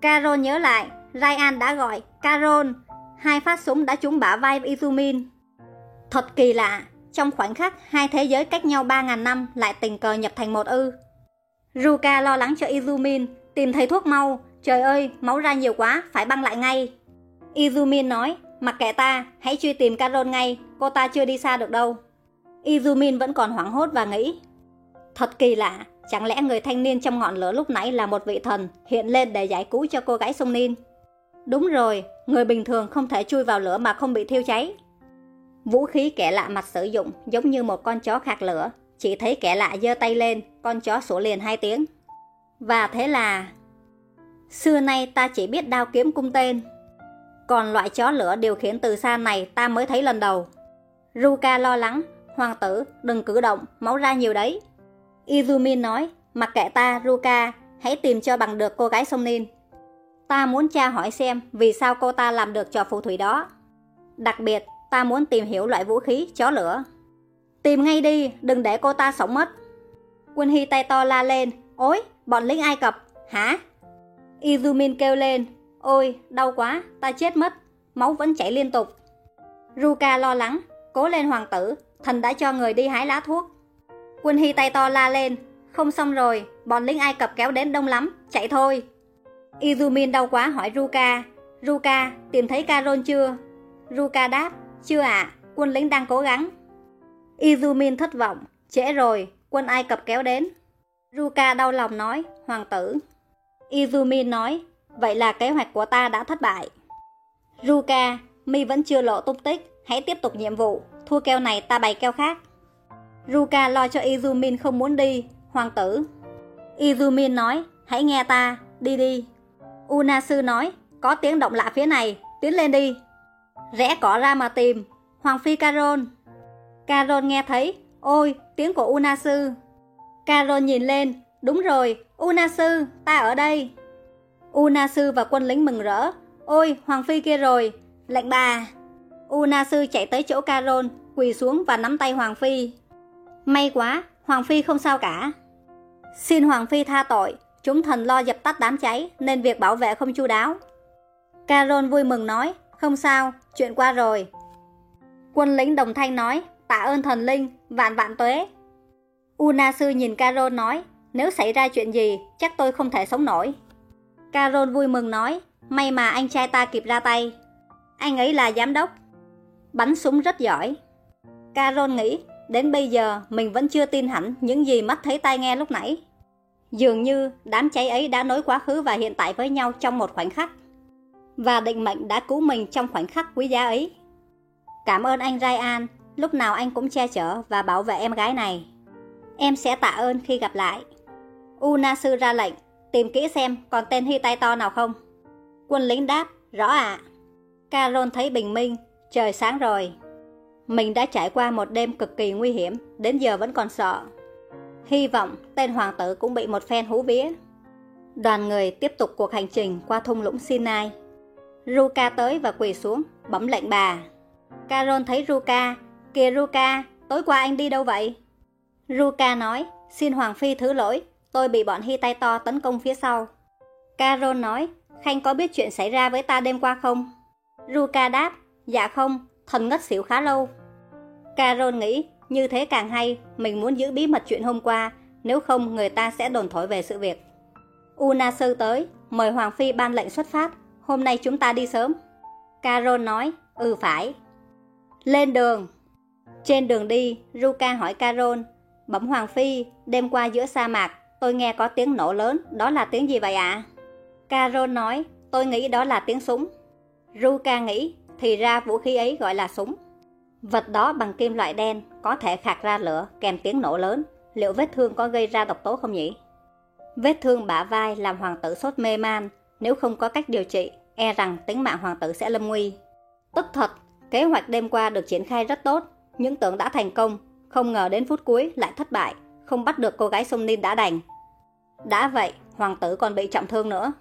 Carol nhớ lại, Ryan đã gọi Carol. Hai phát súng đã trúng bả vai Izumin. Thật kỳ lạ, trong khoảnh khắc hai thế giới cách nhau 3.000 năm lại tình cờ nhập thành một ư. Ruka lo lắng cho Izumin, tìm thấy thuốc mau. Trời ơi, máu ra nhiều quá, phải băng lại ngay. Izumin nói, mặc kệ ta, hãy truy tìm Carol ngay, cô ta chưa đi xa được đâu. Izumin vẫn còn hoảng hốt và nghĩ. Thật kỳ lạ, chẳng lẽ người thanh niên trong ngọn lửa lúc nãy là một vị thần hiện lên để giải cứu cho cô gái sông Nin? Đúng rồi, người bình thường không thể chui vào lửa mà không bị thiêu cháy. Vũ khí kẻ lạ mặt sử dụng giống như một con chó khạc lửa. Chỉ thấy kẻ lạ giơ tay lên, con chó sủa liền hai tiếng. Và thế là... Xưa nay ta chỉ biết đao kiếm cung tên. Còn loại chó lửa điều khiển từ xa này ta mới thấy lần đầu. Ruka lo lắng, hoàng tử, đừng cử động, máu ra nhiều đấy. Izumin nói, mặc kệ ta, Ruka, hãy tìm cho bằng được cô gái sông Nin. Ta muốn tra hỏi xem vì sao cô ta làm được trò phù thủy đó. Đặc biệt, ta muốn tìm hiểu loại vũ khí chó lửa. Tìm ngay đi, đừng để cô ta sống mất. Quân Hy tay to la lên, ôi, bọn lính Ai Cập, hả? Izumin kêu lên, ôi, đau quá, ta chết mất, máu vẫn chảy liên tục. Ruka lo lắng, cố lên hoàng tử, thần đã cho người đi hái lá thuốc. Quân Hy tay to la lên, không xong rồi, bọn lính Ai Cập kéo đến đông lắm, chạy thôi. Izumin đau quá hỏi Ruka, Ruka, tìm thấy Carol chưa? Ruka đáp, chưa ạ, quân lính đang cố gắng. Izumin thất vọng, trễ rồi, quân Ai Cập kéo đến. Ruka đau lòng nói, hoàng tử. Izumin nói, vậy là kế hoạch của ta đã thất bại. Ruka, mi vẫn chưa lộ tung tích, hãy tiếp tục nhiệm vụ, thua keo này ta bày keo khác. Ruka lo cho Izumin không muốn đi, hoàng tử. Izumin nói, hãy nghe ta, đi đi. Unasu nói, có tiếng động lạ phía này, tiến lên đi. Rẽ cỏ ra mà tìm, Hoàng Phi Carol. Carol nghe thấy, Ôi, tiếng của Unasu. Carol nhìn lên, đúng rồi, Unasu, ta ở đây. Unasu và quân lính mừng rỡ. Ôi, Hoàng Phi kia rồi, lệnh bà. Unasu chạy tới chỗ Carol, quỳ xuống và nắm tay Hoàng Phi. May quá, Hoàng Phi không sao cả. Xin Hoàng Phi tha tội, chúng thần lo dập tắt đám cháy nên việc bảo vệ không chu đáo. Carol vui mừng nói, không sao, chuyện qua rồi. Quân lính đồng thanh nói, tạ ơn thần linh, vạn vạn tuế. Unasu nhìn Carol nói, nếu xảy ra chuyện gì, chắc tôi không thể sống nổi. Carol vui mừng nói, may mà anh trai ta kịp ra tay. Anh ấy là giám đốc. Bắn súng rất giỏi. Carol nghĩ, đến bây giờ mình vẫn chưa tin hẳn những gì mắt thấy tai nghe lúc nãy. Dường như đám cháy ấy đã nối quá khứ và hiện tại với nhau trong một khoảnh khắc. Và định mệnh đã cứu mình trong khoảnh khắc quý giá ấy. Cảm ơn anh Ryan, lúc nào anh cũng che chở và bảo vệ em gái này. Em sẽ tạ ơn khi gặp lại. Unasu ra lệnh, tìm kỹ xem còn tên Hy tay to nào không. Quân lính đáp, rõ ạ. À. Carol thấy bình minh, trời sáng rồi. Mình đã trải qua một đêm cực kỳ nguy hiểm, đến giờ vẫn còn sợ. Hy vọng tên hoàng tử cũng bị một phen hú vía. Đoàn người tiếp tục cuộc hành trình qua thung lũng Sinai. Ruka tới và quỳ xuống, bấm lệnh bà. Carol thấy Ruka. Kìa Ruka, tối qua anh đi đâu vậy? Ruka nói, xin Hoàng Phi thứ lỗi, tôi bị bọn Hy tay to tấn công phía sau. Carol nói, Khanh có biết chuyện xảy ra với ta đêm qua không? Ruka đáp, dạ không, thần ngất xỉu khá lâu. Carol nghĩ, như thế càng hay, mình muốn giữ bí mật chuyện hôm qua, nếu không người ta sẽ đồn thổi về sự việc. Una Sư tới, mời Hoàng Phi ban lệnh xuất phát, hôm nay chúng ta đi sớm. Carol nói, ừ phải. Lên đường. Trên đường đi, Ruka hỏi Carol, bẩm Hoàng Phi, đêm qua giữa sa mạc, tôi nghe có tiếng nổ lớn, đó là tiếng gì vậy ạ? À? Carol nói, tôi nghĩ đó là tiếng súng. Ruka nghĩ, thì ra vũ khí ấy gọi là súng. Vật đó bằng kim loại đen, có thể khạc ra lửa kèm tiếng nổ lớn. Liệu vết thương có gây ra độc tố không nhỉ? Vết thương bả vai làm hoàng tử sốt mê man. Nếu không có cách điều trị, e rằng tính mạng hoàng tử sẽ lâm nguy. Tức thật, kế hoạch đêm qua được triển khai rất tốt. Những tưởng đã thành công, không ngờ đến phút cuối lại thất bại. Không bắt được cô gái sông Ninh đã đành. Đã vậy, hoàng tử còn bị trọng thương nữa.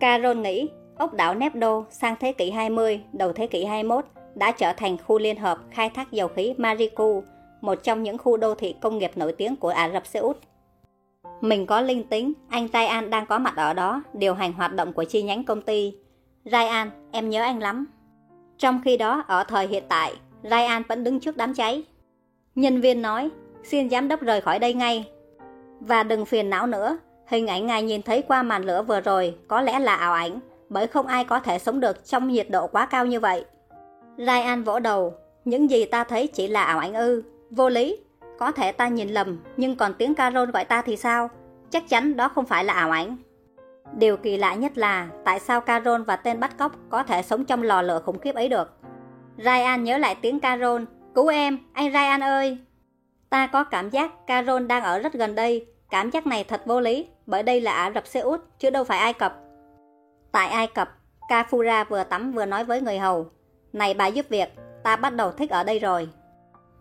Carol nghĩ ốc đảo Nepdo sang thế kỷ 20, đầu thế kỷ 21 đã trở thành khu liên hợp khai thác dầu khí Mariku, một trong những khu đô thị công nghiệp nổi tiếng của Ả Rập Xê Út. Mình có linh tính, anh Ryan đang có mặt ở đó, điều hành hoạt động của chi nhánh công ty. Ryan, em nhớ anh lắm. Trong khi đó, ở thời hiện tại, Ryan vẫn đứng trước đám cháy. Nhân viên nói, xin giám đốc rời khỏi đây ngay. Và đừng phiền não nữa, hình ảnh ngài nhìn thấy qua màn lửa vừa rồi có lẽ là ảo ảnh, bởi không ai có thể sống được trong nhiệt độ quá cao như vậy. Ryan vỗ đầu, những gì ta thấy chỉ là ảo ảnh ư, vô lý. Có thể ta nhìn lầm, nhưng còn tiếng Carol gọi ta thì sao? Chắc chắn đó không phải là ảo ảnh. Điều kỳ lạ nhất là tại sao Carol và tên bắt cóc có thể sống trong lò lửa khủng khiếp ấy được. Ryan nhớ lại tiếng Carol, cứu em, anh Ryan ơi. Ta có cảm giác Carol đang ở rất gần đây, cảm giác này thật vô lý, bởi đây là Ả Rập Xê Út, chứ đâu phải Ai Cập. Tại Ai Cập, Kafura vừa tắm vừa nói với người hầu, này bà giúp việc, ta bắt đầu thích ở đây rồi.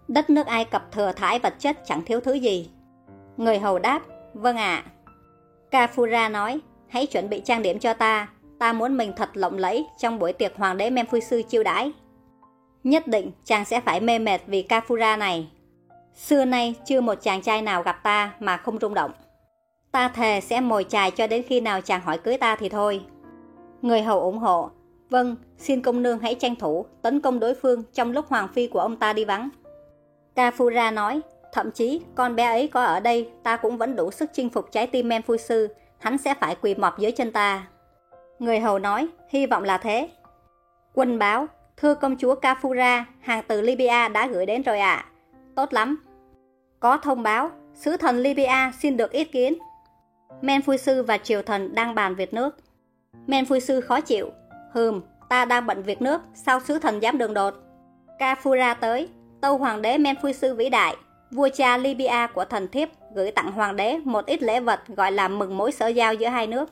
Đất nước Ai Cập thừa thải vật chất chẳng thiếu thứ gì. Người hầu đáp, vâng ạ. À. Kafura nói, hãy chuẩn bị trang điểm cho ta, ta muốn mình thật lộng lẫy trong buổi tiệc hoàng đế sư chiêu đãi. Nhất định chàng sẽ phải mê mệt vì Kafura này. Xưa nay chưa một chàng trai nào gặp ta mà không rung động. Ta thề sẽ mồi chài cho đến khi nào chàng hỏi cưới ta thì thôi. Người hầu ủng hộ, Vâng, xin công nương hãy tranh thủ, tấn công đối phương trong lúc hoàng phi của ông ta đi vắng. Kafura nói, thậm chí con bé ấy có ở đây, ta cũng vẫn đủ sức chinh phục trái tim Menphu sư, hắn sẽ phải quỳ mọp dưới chân ta. Người hầu nói, hy vọng là thế. Quân báo, thưa công chúa Kafura, hàng từ Libya đã gửi đến rồi ạ. À. Tốt lắm. Có thông báo, sứ thần Libya xin được ý kiến. Menphu sư và triều thần đang bàn việc nước. Menphu sư khó chịu, Hừm, ta đang bận việc nước, sao sứ thần dám đường đột? Kafura tới, tâu hoàng đế Menphui sư vĩ đại, vua cha Libya của thần thiếp gửi tặng hoàng đế một ít lễ vật gọi là mừng mối sở giao giữa hai nước.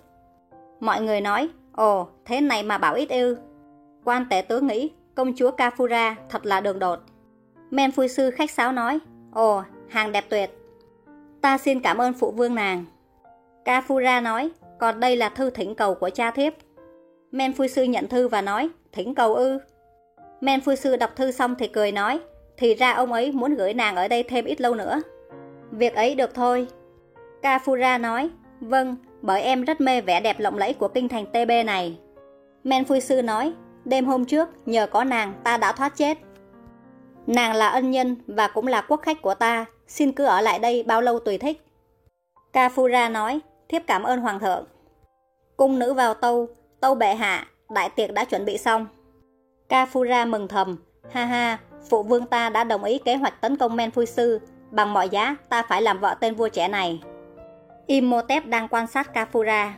Mọi người nói, ồ, thế này mà bảo ít ư. Quan tể tướng nghĩ, công chúa Kafura thật là đường đột. Menphui sư khách sáo nói, ồ, hàng đẹp tuyệt. Ta xin cảm ơn phụ vương nàng. Kafura nói, còn đây là thư thỉnh cầu của cha thiếp. Men Phu Sư nhận thư và nói, thỉnh cầu ư. Men Phu Sư đọc thư xong thì cười nói, thì ra ông ấy muốn gửi nàng ở đây thêm ít lâu nữa. Việc ấy được thôi. Kafura nói, vâng, bởi em rất mê vẻ đẹp lộng lẫy của kinh thành TB này. Men Phu Sư nói, đêm hôm trước, nhờ có nàng ta đã thoát chết. Nàng là ân nhân và cũng là quốc khách của ta, xin cứ ở lại đây bao lâu tùy thích. Kafura nói, thiếp cảm ơn hoàng thượng. Cung nữ vào tâu, tâu bệ hạ, đại tiệc đã chuẩn bị xong. Kafura mừng thầm, ha ha, phụ vương ta đã đồng ý kế hoạch tấn công Men Phui Sư, bằng mọi giá ta phải làm vợ tên vua trẻ này. Imhotep đang quan sát Kafura.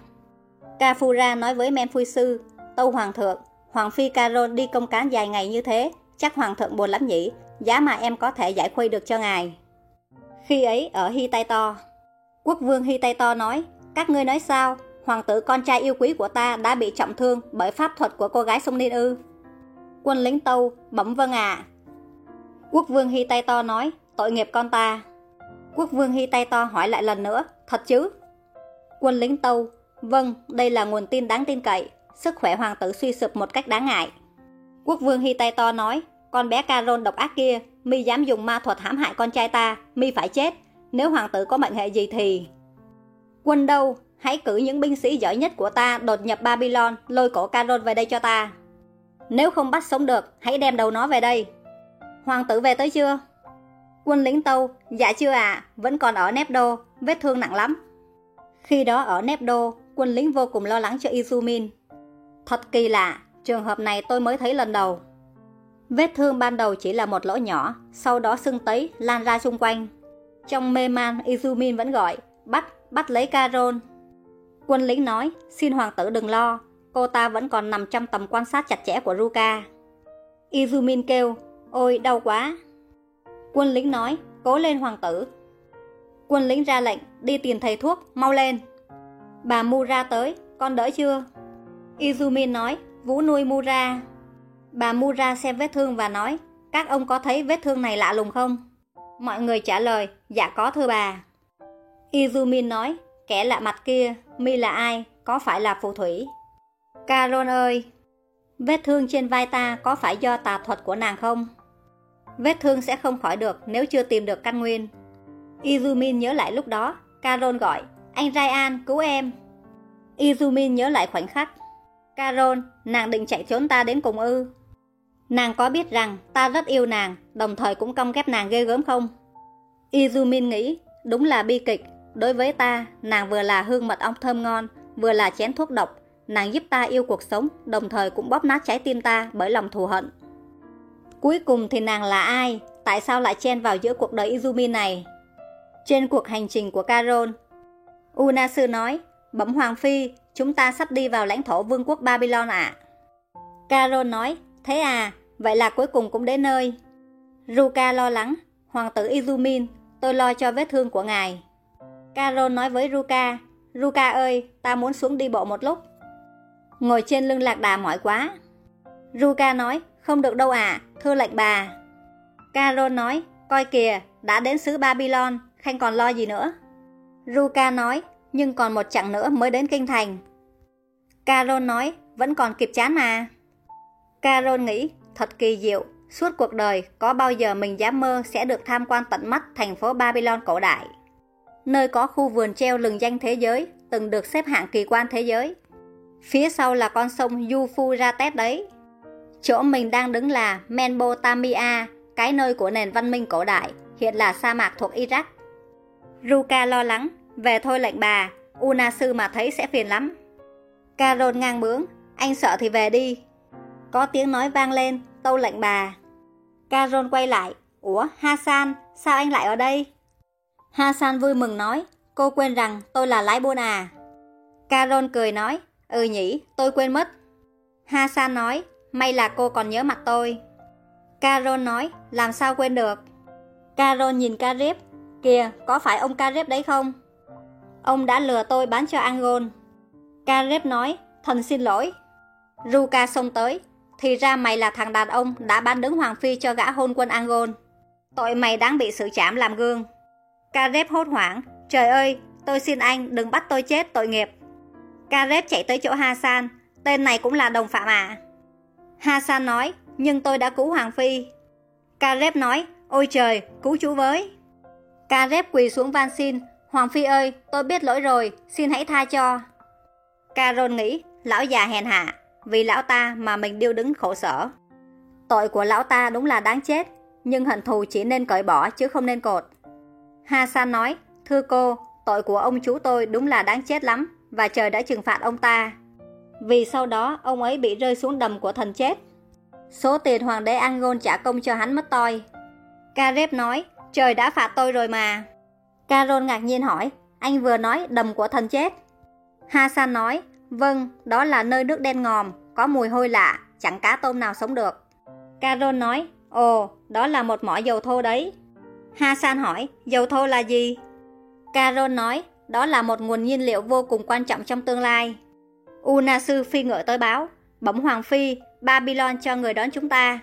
Kafura nói với Men Phui Sư, tâu hoàng thượng, hoàng phi Caron đi công cán dài ngày như thế, chắc hoàng thượng buồn lắm nhỉ, giá mà em có thể giải khuây được cho ngài. Khi ấy ở Hy Tay To, quốc vương Hy Tay To nói, các ngươi nói sao, hoàng tử con trai yêu quý của ta đã bị trọng thương bởi pháp thuật của cô gái sông Ninh ư. Quân lính Tâu bẩm vâng ạ. À. Quốc vương Hy Tay To nói, tội nghiệp con ta. Quốc vương Hy Tay To hỏi lại lần nữa, thật chứ? Quân lính Tâu, vâng, đây là nguồn tin đáng tin cậy, sức khỏe hoàng tử suy sụp một cách đáng ngại. Quốc vương Hy Tay To nói, con bé Caron độc ác kia, mi dám dùng ma thuật hãm hại con trai ta, mi phải chết. Nếu hoàng tử có mệnh hệ gì thì... Quân đâu, hãy cử những binh sĩ giỏi nhất của ta đột nhập Babylon, lôi cổ Caron về đây cho ta. Nếu không bắt sống được, hãy đem đầu nó về đây. Hoàng tử về tới chưa? Quân lính Tâu, dạ chưa ạ, à, vẫn còn ở Nepdo, vết thương nặng lắm. Khi đó ở Nepdo, quân lính vô cùng lo lắng cho Izumin. Thật kỳ lạ, trường hợp này tôi mới thấy lần đầu. Vết thương ban đầu chỉ là một lỗ nhỏ, sau đó sưng tấy lan ra xung quanh. Trong mê man, Izumin vẫn gọi, bắt, bắt lấy Caron. Quân lính nói, xin hoàng tử đừng lo, cô ta vẫn còn nằm trong tầm quan sát chặt chẽ của Ruka. Izumin kêu, ôi đau quá. Quân lính nói, cố lên hoàng tử. Quân lính ra lệnh, đi tìm thầy thuốc, mau lên. Bà Mura tới, con đỡ chưa? Izumin nói, Vũ nuôi Mura. Bà Mura xem vết thương và nói, các ông có thấy vết thương này lạ lùng không? Mọi người trả lời, dạ có thưa bà. Izumin nói, kẻ lạ mặt kia, mi là ai, có phải là phù thủy? Caron ơi, vết thương trên vai ta có phải do tà thuật của nàng không? Vết thương sẽ không khỏi được nếu chưa tìm được căn nguyên. Izumin nhớ lại lúc đó, Caron gọi, anh Ryan cứu em. Izumin nhớ lại khoảnh khắc. Caron, nàng định chạy trốn ta đến cùng ư? Nàng có biết rằng ta rất yêu nàng, đồng thời cũng cong ghép nàng ghê gớm không? Izumin nghĩ, đúng là bi kịch. Đối với ta, nàng vừa là hương mật ong thơm ngon, vừa là chén thuốc độc. Nàng giúp ta yêu cuộc sống, đồng thời cũng bóp nát trái tim ta bởi lòng thù hận. Cuối cùng thì nàng là ai? Tại sao lại chen vào giữa cuộc đời Izumi này? Trên cuộc hành trình của Carol Unasu nói, bẩm Hoàng Phi, chúng ta sắp đi vào lãnh thổ vương quốc Babylon ạ. À. Carol nói, thế à, vậy là cuối cùng cũng đến nơi. Ruka lo lắng, Hoàng tử Izumin, tôi lo cho vết thương của ngài. Caron nói với Ruka, Ruka ơi, ta muốn xuống đi bộ một lúc. Ngồi trên lưng lạc đà mỏi quá. Ruka nói, không được đâu à, thưa lệnh bà. Caron nói, coi kìa, đã đến xứ Babylon, khanh còn lo gì nữa. Ruka nói, nhưng còn một chặng nữa mới đến kinh thành. Caron nói, vẫn còn kịp chán mà. Caron nghĩ, thật kỳ diệu, suốt cuộc đời có bao giờ mình dám mơ sẽ được tham quan tận mắt thành phố Babylon cổ đại. Nơi có khu vườn treo lừng danh thế giới, từng được xếp hạng kỳ quan thế giới. Phía sau là con sông Euphrates đấy. Chỗ mình đang đứng là Mesopotamia, cái nơi của nền văn minh cổ đại, hiện là sa mạc thuộc Iraq. Ruka lo lắng, về thôi lệnh bà, Unasu mà thấy sẽ phiền lắm. Carol ngang bướng, anh sợ thì về đi. Có tiếng nói vang lên, tâu lệnh bà. Carol quay lại, ủa Hasan, sao anh lại ở đây? Hasan vui mừng nói, cô quên rằng tôi là lái buôn à. Carol cười nói, ừ nhỉ, tôi quên mất. Hasan nói, may là cô còn nhớ mặt tôi. Carol nói, làm sao quên được. Carol nhìn Carip, kìa, có phải ông Carip đấy không? Ông đã lừa tôi bán cho Angol. Carip nói, thần xin lỗi. Ruka xông tới, thì ra mày là thằng đàn ông đã bán đứng Hoàng Phi cho gã hôn quân Angol, Tội mày đáng bị xử trảm làm gương. Caleb hốt hoảng. Trời ơi, tôi xin anh đừng bắt tôi chết tội nghiệp. Caleb chạy tới chỗ Hasan, Tên này cũng là đồng phạm à? Hasan nói, nhưng tôi đã cứu Hoàng Phi. Caleb nói, ôi trời, cứu chú với. Caleb quỳ xuống van xin, Hoàng Phi ơi, tôi biết lỗi rồi, xin hãy tha cho. Carol nghĩ, lão già hèn hạ, vì lão ta mà mình điêu đứng khổ sở. Tội của lão ta đúng là đáng chết, nhưng hận thù chỉ nên cởi bỏ chứ không nên cột. Hassan nói, thưa cô, tội của ông chú tôi đúng là đáng chết lắm, và trời đã trừng phạt ông ta. Vì sau đó ông ấy bị rơi xuống đầm của thần chết. Số tiền hoàng đế Angon trả công cho hắn mất toi. Caleb nói, trời đã phạt tôi rồi mà. Carol ngạc nhiên hỏi, anh vừa nói đầm của thần chết. Hassan nói, vâng, đó là nơi nước đen ngòm, có mùi hôi lạ, chẳng cá tôm nào sống được. Carol nói, ồ, đó là một mỏ dầu thô đấy. Hasan hỏi, dầu thô là gì? Carol nói, đó là một nguồn nhiên liệu vô cùng quan trọng trong tương lai. Unasu phi ngựa tới báo, bẩm Hoàng Phi, Babylon cho người đón chúng ta.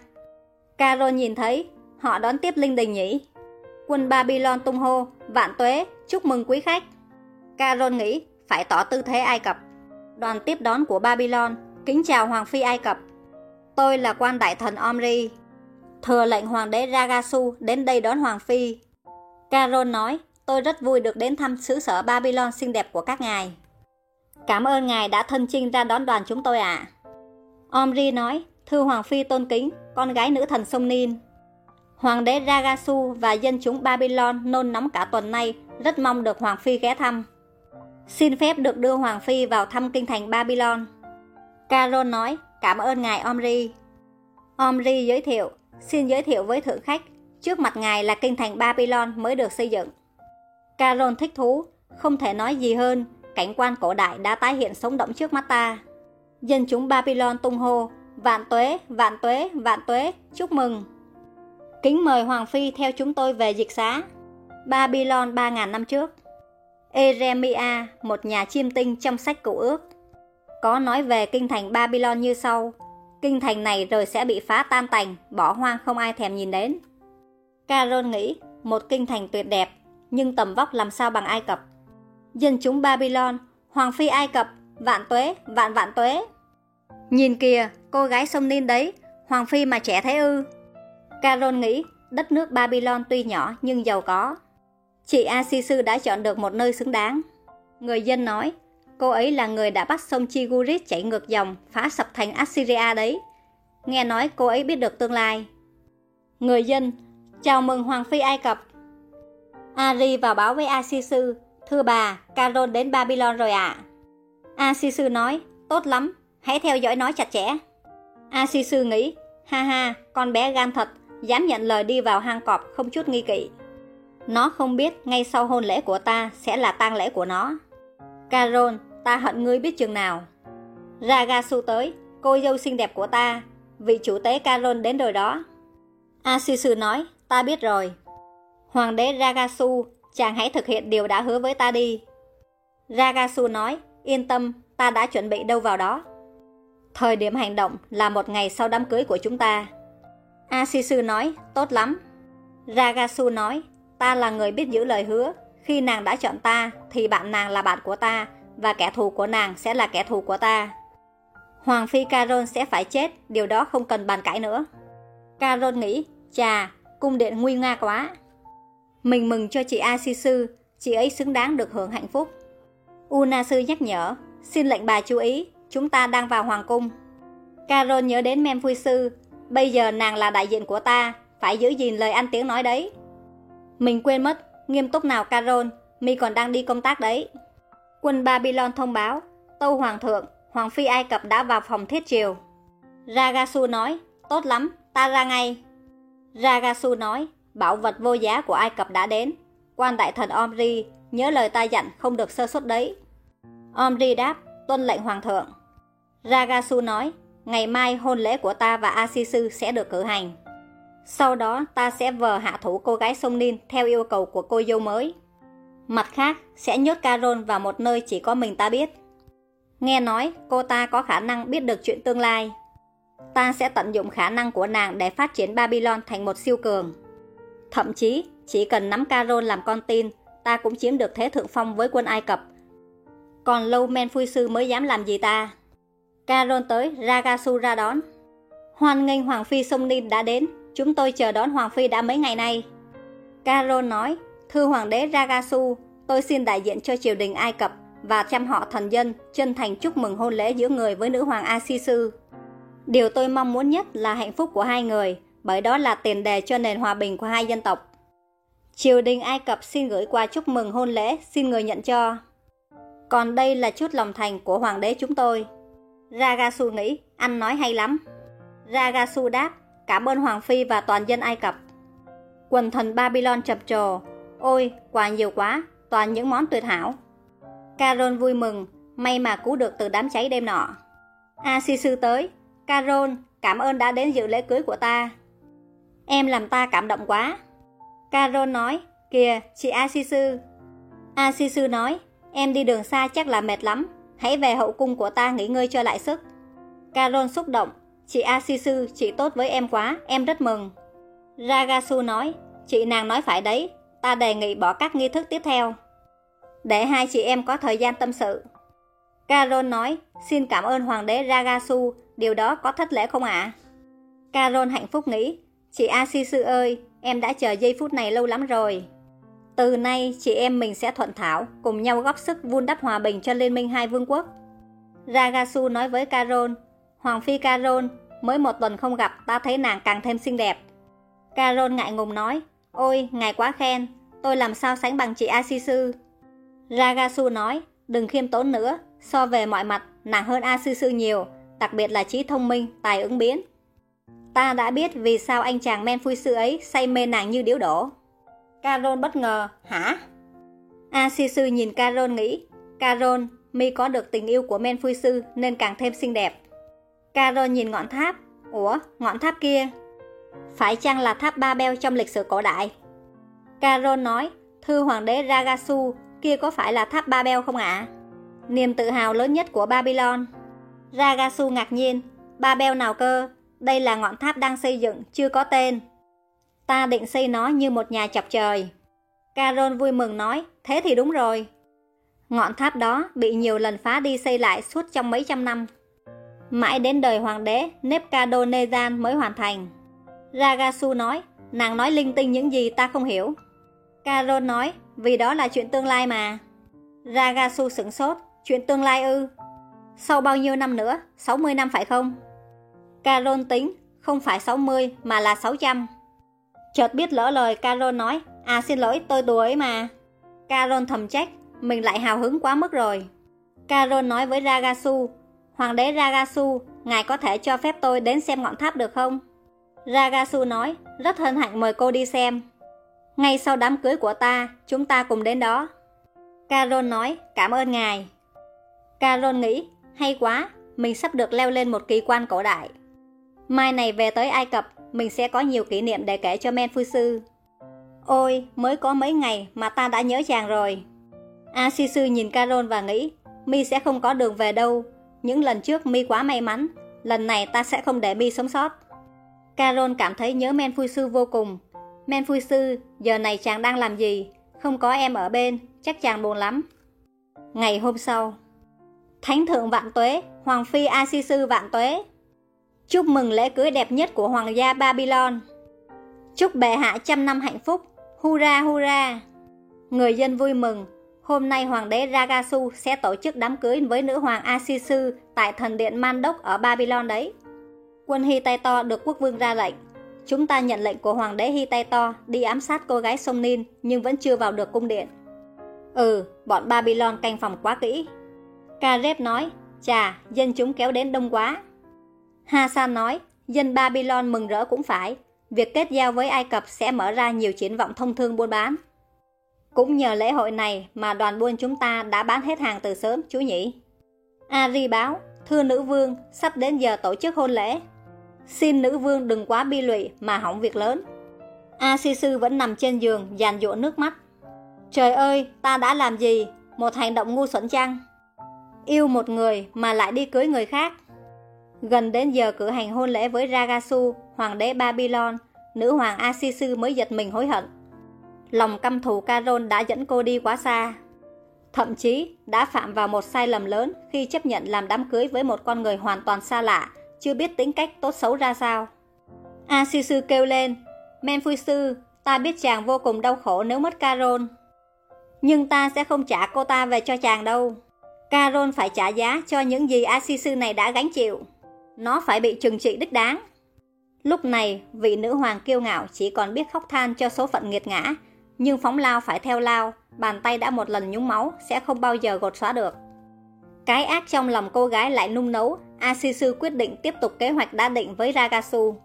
Carol nhìn thấy, họ đón tiếp linh đình nhỉ? Quân Babylon tung hô, vạn tuế, chúc mừng quý khách. Carol nghĩ, phải tỏ tư thế Ai Cập. Đoàn tiếp đón của Babylon, kính chào Hoàng Phi Ai Cập. Tôi là quan đại thần Omri. Thừa lệnh Hoàng đế Ragasu đến đây đón Hoàng Phi. Carol nói, tôi rất vui được đến thăm xứ sở Babylon xinh đẹp của các ngài. Cảm ơn ngài đã thân chinh ra đón đoàn chúng tôi ạ. À. Omri nói, thưa Hoàng Phi tôn kính, con gái nữ thần sông Nin. Hoàng đế Ragasu và dân chúng Babylon nôn nóng cả tuần nay, rất mong được Hoàng Phi ghé thăm. Xin phép được đưa Hoàng Phi vào thăm kinh thành Babylon. Carol nói, cảm ơn ngài Omri. Omri giới thiệu, xin giới thiệu với thượng khách, trước mặt ngài là kinh thành Babylon mới được xây dựng. Carol thích thú, không thể nói gì hơn, cảnh quan cổ đại đã tái hiện sống động trước mắt ta. Dân chúng Babylon tung hô, vạn tuế, vạn tuế, vạn tuế, chúc mừng. Kính mời Hoàng Phi theo chúng tôi về dịch xá. Babylon 3.000 năm trước. Eremia, một nhà chiêm tinh trong sách cựu ước, có nói về kinh thành Babylon như sau. Kinh thành này rồi sẽ bị phá tan tành, bỏ hoang không ai thèm nhìn đến. Carol nghĩ, một kinh thành tuyệt đẹp, nhưng tầm vóc làm sao bằng Ai Cập. Dân chúng Babylon, Hoàng phi Ai Cập, vạn tuế, vạn vạn tuế. Nhìn kìa, cô gái sông Nin đấy, Hoàng phi mà trẻ thế ư. Carol nghĩ, đất nước Babylon tuy nhỏ nhưng giàu có. Chị Asisu đã chọn được một nơi xứng đáng. Người dân nói, cô ấy là người đã bắt sông Chigurit chảy ngược dòng, phá sập thành Assyria đấy. Nghe nói cô ấy biết được tương lai. Người dân, chào mừng Hoàng phi Ai Cập. Ari vào báo với Asisu, thưa bà, Carol đến Babylon rồi ạ. À. Asisu nói, tốt lắm, hãy theo dõi nó chặt chẽ. Asisu nghĩ, ha ha, con bé gan thật, dám nhận lời đi vào hang cọp không chút nghi kỵ. Nó không biết ngay sau hôn lễ của ta sẽ là tang lễ của nó. Carol, ta hận ngươi biết chừng nào. Ragasu tới, cô dâu xinh đẹp của ta, vị chủ tế Carol đến rồi đó. Asisu nói, ta biết rồi. Hoàng đế Ragasu, chàng hãy thực hiện điều đã hứa với ta đi. Ragasu nói, yên tâm, ta đã chuẩn bị đâu vào đó. Thời điểm hành động là một ngày sau đám cưới của chúng ta. Asisu nói, tốt lắm. Ragasu nói, ta là người biết giữ lời hứa. Khi nàng đã chọn ta, thì bạn nàng là bạn của ta, và kẻ thù của nàng sẽ là kẻ thù của ta. Hoàng phi Caron sẽ phải chết, điều đó không cần bàn cãi nữa. Caron nghĩ, chà, cung điện nguy nga quá. Mình mừng cho chị Asisu, chị ấy xứng đáng được hưởng hạnh phúc. Unasu nhắc nhở, xin lệnh bà chú ý, chúng ta đang vào hoàng cung. Caron nhớ đến Memphisư, bây giờ nàng là đại diện của ta, phải giữ gìn lời ăn tiếng nói đấy. Mình quên mất, nghiêm túc nào Carol, mi còn đang đi công tác đấy. Quân Babylon thông báo, Tâu Hoàng thượng, Hoàng phi Ai Cập đã vào phòng thiết triều. Ragasu nói, tốt lắm, ta ra ngay. Ragasu nói, bảo vật vô giá của Ai Cập đã đến. Quan đại thần Omri, nhớ lời ta dặn không được sơ suất đấy. Omri đáp, tuân lệnh hoàng thượng. Ragasu nói, ngày mai hôn lễ của ta và Asisu sẽ được cử hành. Sau đó ta sẽ vờ hạ thủ cô gái sông Nin theo yêu cầu của cô dâu mới. Mặt khác, sẽ nhốt Carol vào một nơi chỉ có mình ta biết. Nghe nói cô ta có khả năng biết được chuyện tương lai. Ta sẽ tận dụng khả năng của nàng để phát triển Babylon thành một siêu cường. Thậm chí, chỉ cần nắm Carol làm con tin, ta cũng chiếm được thế thượng phong với quân Ai Cập. Còn lâu men phui sư mới dám làm gì ta? carol tới, Ragasu ra đón. Hoan nghênh Hoàng Phi Sông Nin đã đến, chúng tôi chờ đón Hoàng Phi đã mấy ngày nay. Carol nói, thưa Hoàng đế Ragasu, tôi xin đại diện cho triều đình Ai Cập và chăm họ thần dân chân thành chúc mừng hôn lễ giữa người với nữ hoàng Asisu. Điều tôi mong muốn nhất là hạnh phúc của hai người, bởi đó là tiền đề cho nền hòa bình của hai dân tộc. Triều đình Ai Cập xin gửi qua chúc mừng hôn lễ, xin người nhận cho. Còn đây là chút lòng thành của hoàng đế chúng tôi. Ragasu nghĩ, anh nói hay lắm. Ragasu đáp, cảm ơn Hoàng Phi và toàn dân Ai Cập. Quần thần Babylon chập trồ, ôi, quà nhiều quá, toàn những món tuyệt hảo. Caron vui mừng, may mà cứu được từ đám cháy đêm nọ. Asisu tới, Caron, cảm ơn đã đến dự lễ cưới của ta. Em làm ta cảm động quá. Caron nói, kìa, chị Asisu. Asisu nói, em đi đường xa chắc là mệt lắm, hãy về hậu cung của ta nghỉ ngơi cho lại sức. Caron xúc động, chị Asisu, chị tốt với em quá, em rất mừng. Ragasu nói, chị nàng nói phải đấy, ta đề nghị bỏ các nghi thức tiếp theo. Để hai chị em có thời gian tâm sự. carol nói, xin cảm ơn Hoàng đế Ragasu, điều đó có thất lễ không ạ? À? Hạnh phúc nghĩ, chị Asisu ơi, em đã chờ giây phút này lâu lắm rồi. Từ nay, chị em mình sẽ thuận thảo, cùng nhau góp sức vun đắp hòa bình cho Liên minh hai vương quốc. Ragasu nói với carol Hoàng phi Carol mới một tuần không gặp, ta thấy nàng càng thêm xinh đẹp. Carol ngại ngùng nói, ôi, ngài quá khen, tôi làm sao sánh bằng chị Asisu. Ragasu nói, đừng khiêm tốn nữa, so về mọi mặt, nàng hơn Asisu nhiều, đặc biệt là trí thông minh, tài ứng biến. Ta đã biết vì sao anh chàng men phui sư ấy say mê nàng như điếu đổ. Carol bất ngờ, hả? Asisu nhìn Carol nghĩ, Carol, mi có được tình yêu của men phui sư nên càng thêm xinh đẹp. Carol nhìn ngọn tháp, ủa, ngọn tháp kia. Phải chăng là tháp Ba Beo trong lịch sử cổ đại? Carol nói, Thư hoàng đế Ragasu, kia có phải là tháp Ba Beo không ạ? Niềm tự hào lớn nhất của Babylon. Ragasu ngạc nhiên, Ba Beo nào cơ? Đây là ngọn tháp đang xây dựng, chưa có tên. Ta định xây nó như một nhà chọc trời. Carol vui mừng nói, thế thì đúng rồi. Ngọn tháp đó bị nhiều lần phá đi xây lại suốt trong mấy trăm năm. Mãi đến đời hoàng đế Nebuchadnezzar mới hoàn thành. Ragasu nói, nàng nói linh tinh những gì ta không hiểu. Caron nói, vì đó là chuyện tương lai mà. Ragasu sửng sốt, chuyện tương lai ư. Sau bao nhiêu năm nữa, 60 năm phải không? Caron tính, không phải 60 mà là 600. Chợt biết lỡ lời Caron nói, à xin lỗi tôi đùa ấy mà. Caron thầm trách, mình lại hào hứng quá mức rồi. Caron nói với Ragasu, Hoàng đế Ragasu, ngài có thể cho phép tôi đến xem ngọn tháp được không? Ragasu nói, rất hân hạnh mời cô đi xem. Ngay sau đám cưới của ta, chúng ta cùng đến đó. Carol nói, cảm ơn ngài. Carol nghĩ, hay quá, mình sắp được leo lên một kỳ quan cổ đại. Mai này về tới Ai Cập, mình sẽ có nhiều kỷ niệm để kể cho Men Phu Sư. Ôi, mới có mấy ngày mà ta đã nhớ chàng rồi. Asisu nhìn Carol và nghĩ, mi sẽ không có đường về đâu. Những lần trước mi quá may mắn, lần này ta sẽ không để mi sống sót. Carol cảm thấy nhớ Men Phu Sư vô cùng. Men Phu Sư, giờ này chàng đang làm gì? Không có em ở bên, chắc chàng buồn lắm. Ngày hôm sau Thánh thượng vạn tuế, Hoàng phi A Si Sư vạn tuế Chúc mừng lễ cưới đẹp nhất của Hoàng gia Babylon Chúc bệ hạ trăm năm hạnh phúc Hurra hurra Người dân vui mừng Hôm nay Hoàng đế Ragasu sẽ tổ chức đám cưới với nữ hoàng Asisu tại thần điện Mandok ở Babylon đấy. Quân Hittito được quốc vương ra lệnh. Chúng ta nhận lệnh của Hoàng đế Hittito đi ám sát cô gái sông Nin nhưng vẫn chưa vào được cung điện. Ừ, bọn Babylon canh phòng quá kỹ. Kareb nói, chà, dân chúng kéo đến đông quá. Hasan nói, dân Babylon mừng rỡ cũng phải, việc kết giao với Ai Cập sẽ mở ra nhiều triển vọng thông thương buôn bán. Cũng nhờ lễ hội này mà đoàn buôn chúng ta đã bán hết hàng từ sớm, chú nhỉ? Ari báo, thưa nữ vương, sắp đến giờ tổ chức hôn lễ. Xin nữ vương đừng quá bi lụy mà hỏng việc lớn. A Si Sư vẫn nằm trên giường, dàn dụa nước mắt. Trời ơi, ta đã làm gì? Một hành động ngu xuẩn chăng? Yêu một người mà lại đi cưới người khác. Gần đến giờ cử hành hôn lễ với Ragasu, hoàng đế Babylon, nữ hoàng Asisu mới giật mình hối hận lòng căm thù Carol đã dẫn cô đi quá xa. Thậm chí đã phạm vào một sai lầm lớn khi chấp nhận làm đám cưới với một con người hoàn toàn xa lạ, chưa biết tính cách tốt xấu ra sao. A sư sư kêu lên, Men phu sư, ta biết chàng vô cùng đau khổ nếu mất Carol. Nhưng ta sẽ không trả cô ta về cho chàng đâu. Carol phải trả giá cho những gì A sư sư này đã gánh chịu. Nó phải bị trừng trị đích đáng. Lúc này, vị nữ hoàng kiêu ngạo chỉ còn biết khóc than cho số phận nghiệt ngã, nhưng phóng lao phải theo lao, bàn tay đã một lần nhúng máu sẽ không bao giờ gột xóa được. Cái ác trong lòng cô gái lại nung nấu, Asisu quyết định tiếp tục kế hoạch đã định với Ragasu.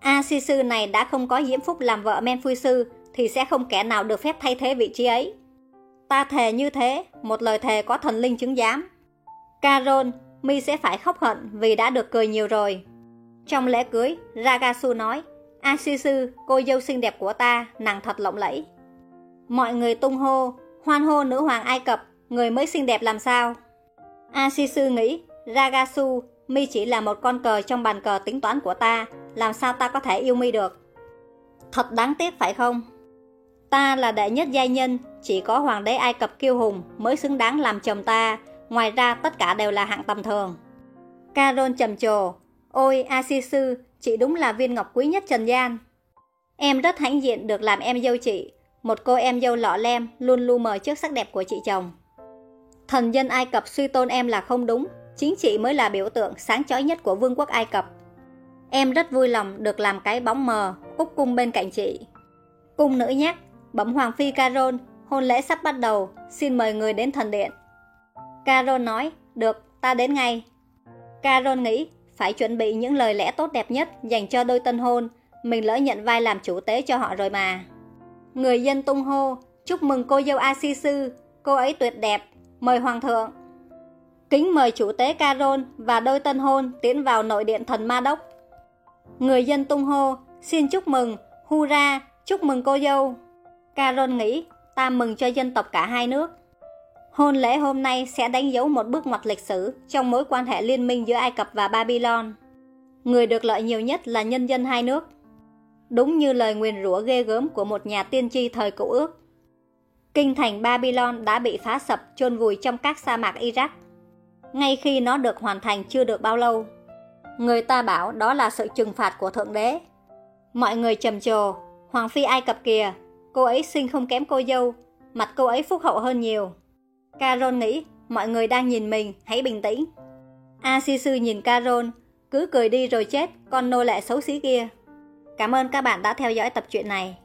Asisu này đã không có diễm phúc làm vợ Menfui sư thì sẽ không kẻ nào được phép thay thế vị trí ấy. Ta thề như thế, một lời thề có thần linh chứng giám. Carol, mi sẽ phải khóc hận vì đã được cười nhiều rồi. Trong lễ cưới, Ragasu nói, À, Asisu, cô dâu xinh đẹp của ta, nàng thật lộng lẫy. Mọi người tung hô, hoan hô nữ hoàng Ai Cập, người mới xinh đẹp làm sao. À, Asisu nghĩ, Ragasu, mi chỉ là một con cờ trong bàn cờ tính toán của ta, làm sao ta có thể yêu mi được. Thật đáng tiếc phải không? Ta là đệ nhất giai nhân, chỉ có hoàng đế Ai Cập kiêu hùng mới xứng đáng làm chồng ta, ngoài ra tất cả đều là hạng tầm thường. Carol trầm trồ, ôi Asisu, chị đúng là viên ngọc quý nhất trần gian. Em rất hãnh diện được làm em dâu chị, một cô em dâu lọ lem luôn lu mờ trước sắc đẹp của chị chồng. Thần dân Ai Cập suy tôn em là không đúng, chính chị mới là biểu tượng sáng chói nhất của vương quốc Ai Cập. Em rất vui lòng được làm cái bóng mờ, cúc cung bên cạnh chị. Cung nữ nhắc, bẩm Hoàng Phi Carol, hôn lễ sắp bắt đầu, xin mời người đến thần điện. Carol nói, được, ta đến ngay. Carol nghĩ, phải chuẩn bị những lời lẽ tốt đẹp nhất dành cho đôi tân hôn, mình lỡ nhận vai làm chủ tế cho họ rồi mà. Người dân tung hô, chúc mừng cô dâu A Si Sư, cô ấy tuyệt đẹp, mời hoàng thượng. Kính mời chủ tế Carol và đôi tân hôn tiến vào nội điện thần Ma Đốc. Người dân tung hô, xin chúc mừng, hurra, chúc mừng cô dâu. Carol nghĩ, ta mừng cho dân tộc cả hai nước. Hôn lễ hôm nay sẽ đánh dấu một bước ngoặt lịch sử trong mối quan hệ liên minh giữa Ai Cập và Babylon. Người được lợi nhiều nhất là nhân dân hai nước. Đúng như lời nguyền rủa ghê gớm của một nhà tiên tri thời cựu ước. Kinh thành Babylon đã bị phá sập chôn vùi trong các sa mạc Iraq. Ngay khi nó được hoàn thành chưa được bao lâu, người ta bảo đó là sự trừng phạt của Thượng Đế. Mọi người trầm trồ, Hoàng Phi Ai Cập kìa, cô ấy xinh không kém cô dâu, mặt cô ấy phúc hậu hơn nhiều. Carol nghĩ, mọi người đang nhìn mình, hãy bình tĩnh. Asisu nhìn Carol, cứ cười đi rồi chết, con nô lệ xấu xí kia. Cảm ơn các bạn đã theo dõi tập truyện này.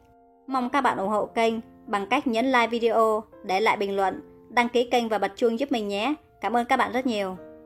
Mong các bạn ủng hộ kênh bằng cách nhấn like video, để lại bình luận, đăng ký kênh và bật chuông giúp mình nhé. Cảm ơn các bạn rất nhiều.